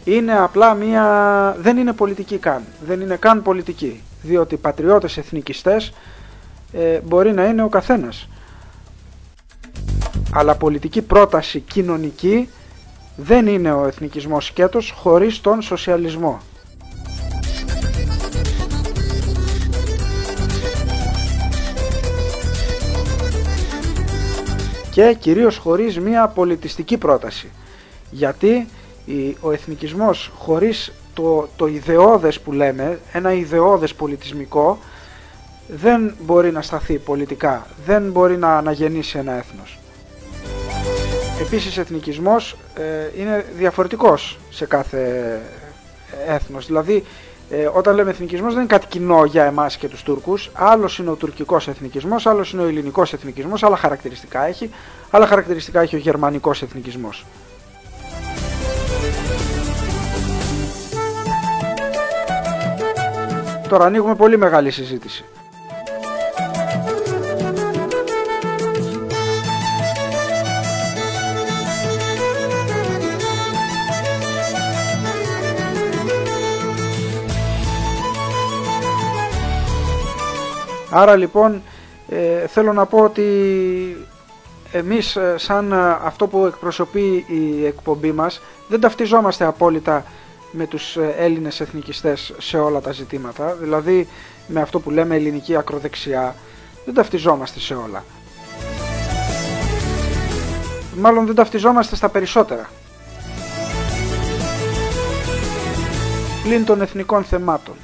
είναι απλά μία... δεν είναι πολιτική καν. Δεν είναι καν πολιτική. Διότι πατριώτες εθνικιστές ε, μπορεί να είναι ο καθένας. Αλλά πολιτική πρόταση κοινωνική δεν είναι ο εθνικισμός σκέτος χωρίς τον σοσιαλισμό. Και κυρίως χωρίς μία πολιτιστική πρόταση. Γιατί η- ο εθνικισμός χωρίς το, το ιδεώδες που λέμε, ένα ιδεώδες πολιτισμικό, δεν μπορεί να σταθεί πολιτικά, δεν μπορεί να αναγεννήσει ένα έθνος. Επίσης εθνικισμός ε, είναι διαφορετικός σε κάθε έθνος. Δηλαδή ε, όταν λέμε εθνικισμός δεν είναι κάτι κοινό για εμάς και τους Τούρκους. Άλλος είναι ο τουρκικός εθνικισμός, άλλος είναι ο ελληνικός εθνικισμός, άλλα χαρακτηριστικά έχει. Άλλα χαρακτηριστικά έχει ο γερμανικός εθνικισμός. Τώρα ανοίγουμε πολύ μεγάλη συζήτηση. Άρα λοιπόν ε, θέλω να πω ότι εμείς ε, σαν ε, αυτό που εκπροσωπεί η εκπομπή μας δεν ταυτιζόμαστε απόλυτα με τους ε, Έλληνες εθνικιστές σε όλα τα ζητήματα, δηλαδή με αυτό που λέμε ελληνική ακροδεξιά, δεν ταυτιζόμαστε σε όλα. Μάλλον δεν ταυτιζόμαστε στα περισσότερα. Πλην των εθνικών θεμάτων.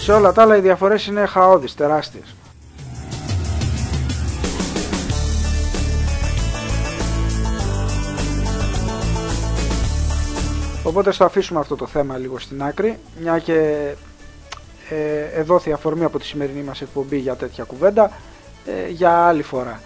Σε όλα τα άλλα οι διαφορές είναι χαόδεις, τεράστιες. Οπότε στο αφήσουμε αυτό το θέμα λίγο στην άκρη, μια και ε, εδόθη αφορμή από τη σημερινή μας εκπομπή για τέτοια κουβέντα ε, για άλλη φορά.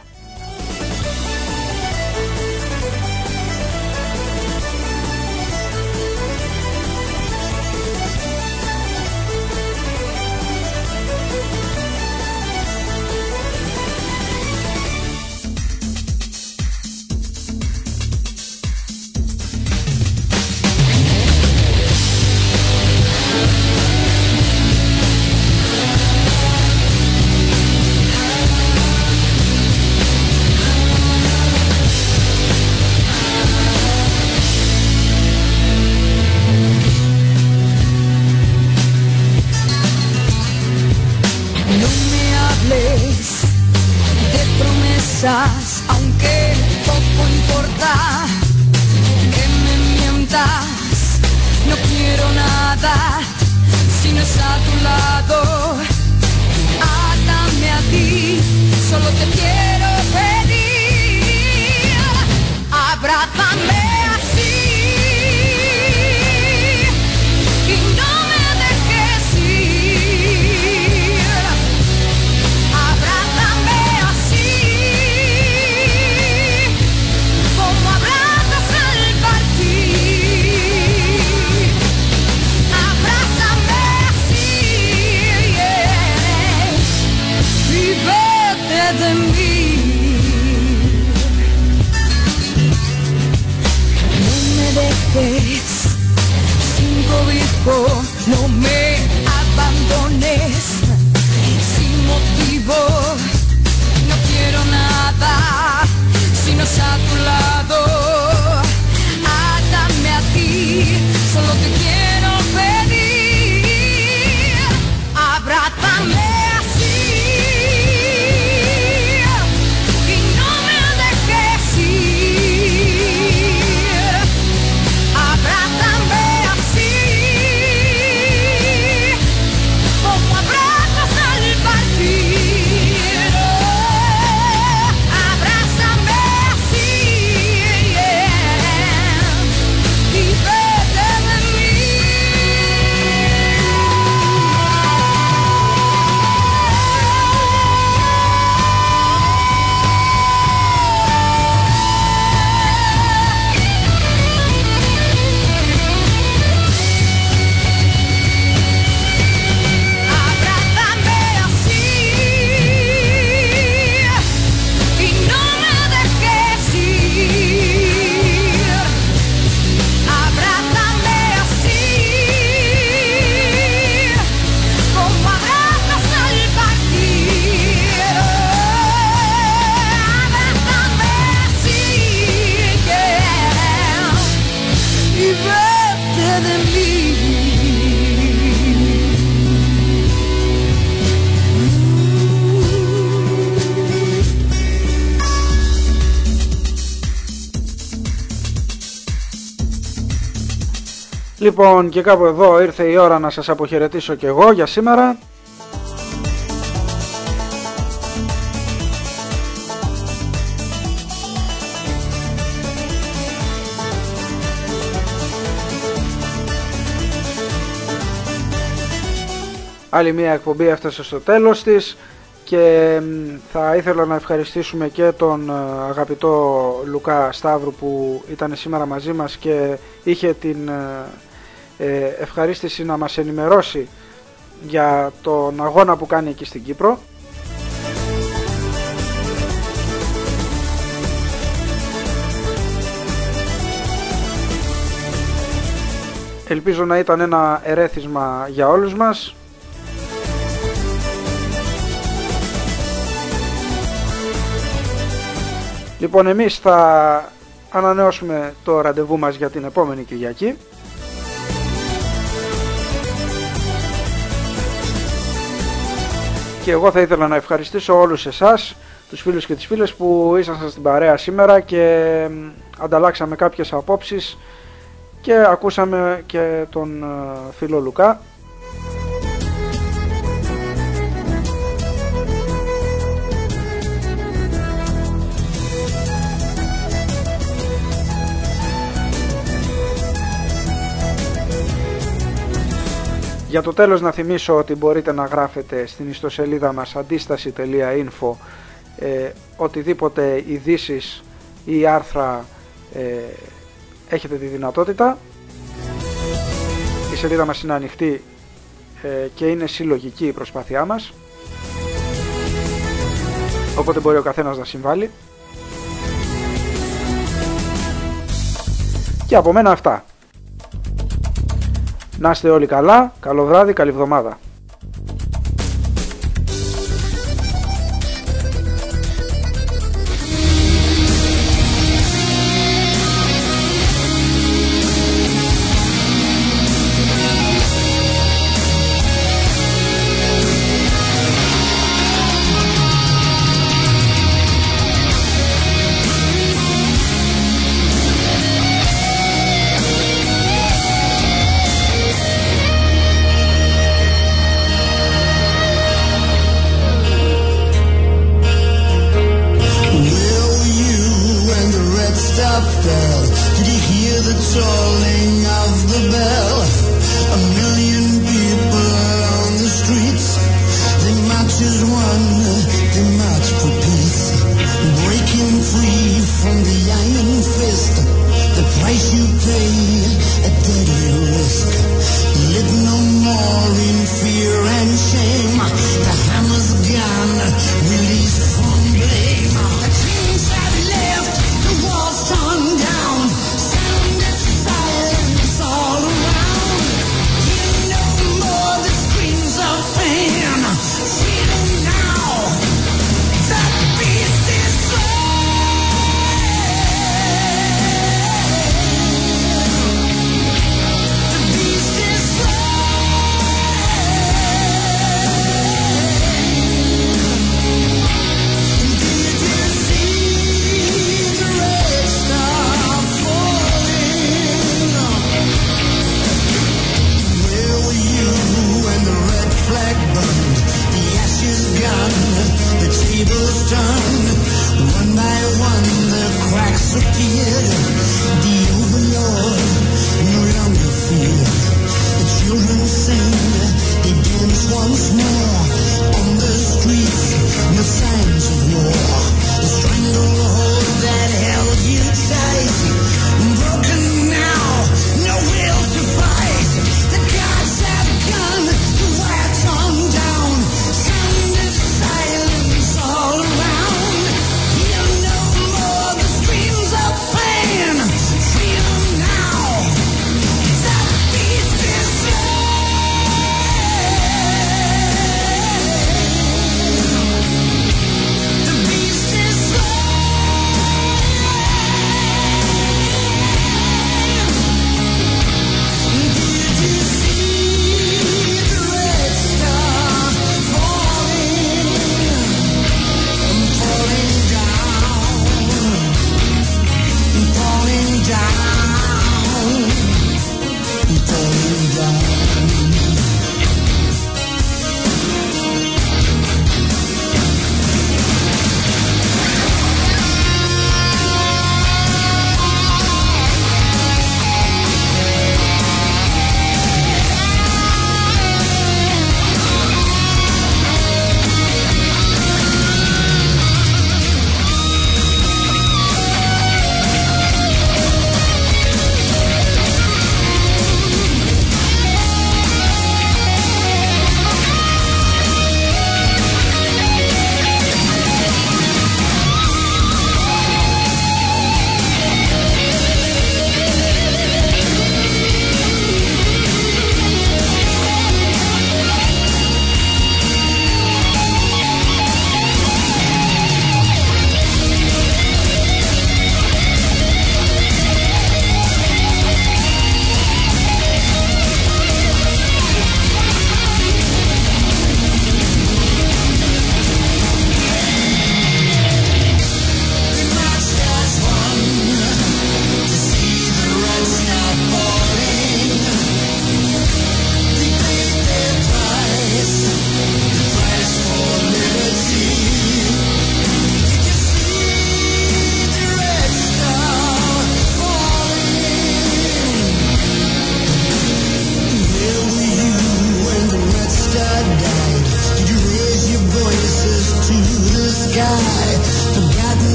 Λοιπόν και κάπου εδώ ήρθε η ώρα να σας αποχαιρετήσω και εγώ για σήμερα. Άλλη μια εκπομπή έφτασε στο τέλος της και μ, θα ήθελα να ευχαριστήσουμε και τον ε, αγαπητό Λουκά Σταύρου που ήταν σήμερα μαζί μας και είχε την ε, ε, ευχαρίστηση να μας ενημερώσει για τον αγώνα που κάνει εκεί στην Κύπρο. Ελπίζω να ήταν ένα ερέθισμα για όλους μας. Λοιπόν, εμείς θα ανανεώσουμε το ραντεβού μας για την επόμενη Κυριακή. Και εγώ θα ήθελα να ευχαριστήσω όλους εσάς, τους φίλους και τις φίλες που ήσασταν στην παρέα σήμερα και μ, ανταλλάξαμε κάποιες απόψεις και ακούσαμε και τον ε, φίλο Λουκά. Για το τέλος να θυμίσω ότι μπορείτε να γράφετε στην ιστοσελίδα μας αντίσταση.info ε, οτιδήποτε ειδήσεις ή άρθρα ε, έχετε τη δυνατότητα. Η σελίδα μας είναι ανοιχτή ε, και είναι συλλογική η προσπάθειά μας. Οπότε μπορεί ο καθένας να συμβάλλει. Και από μένα αυτά. Να είστε όλοι καλά. Καλό βράδυ, καλή εβδομάδα.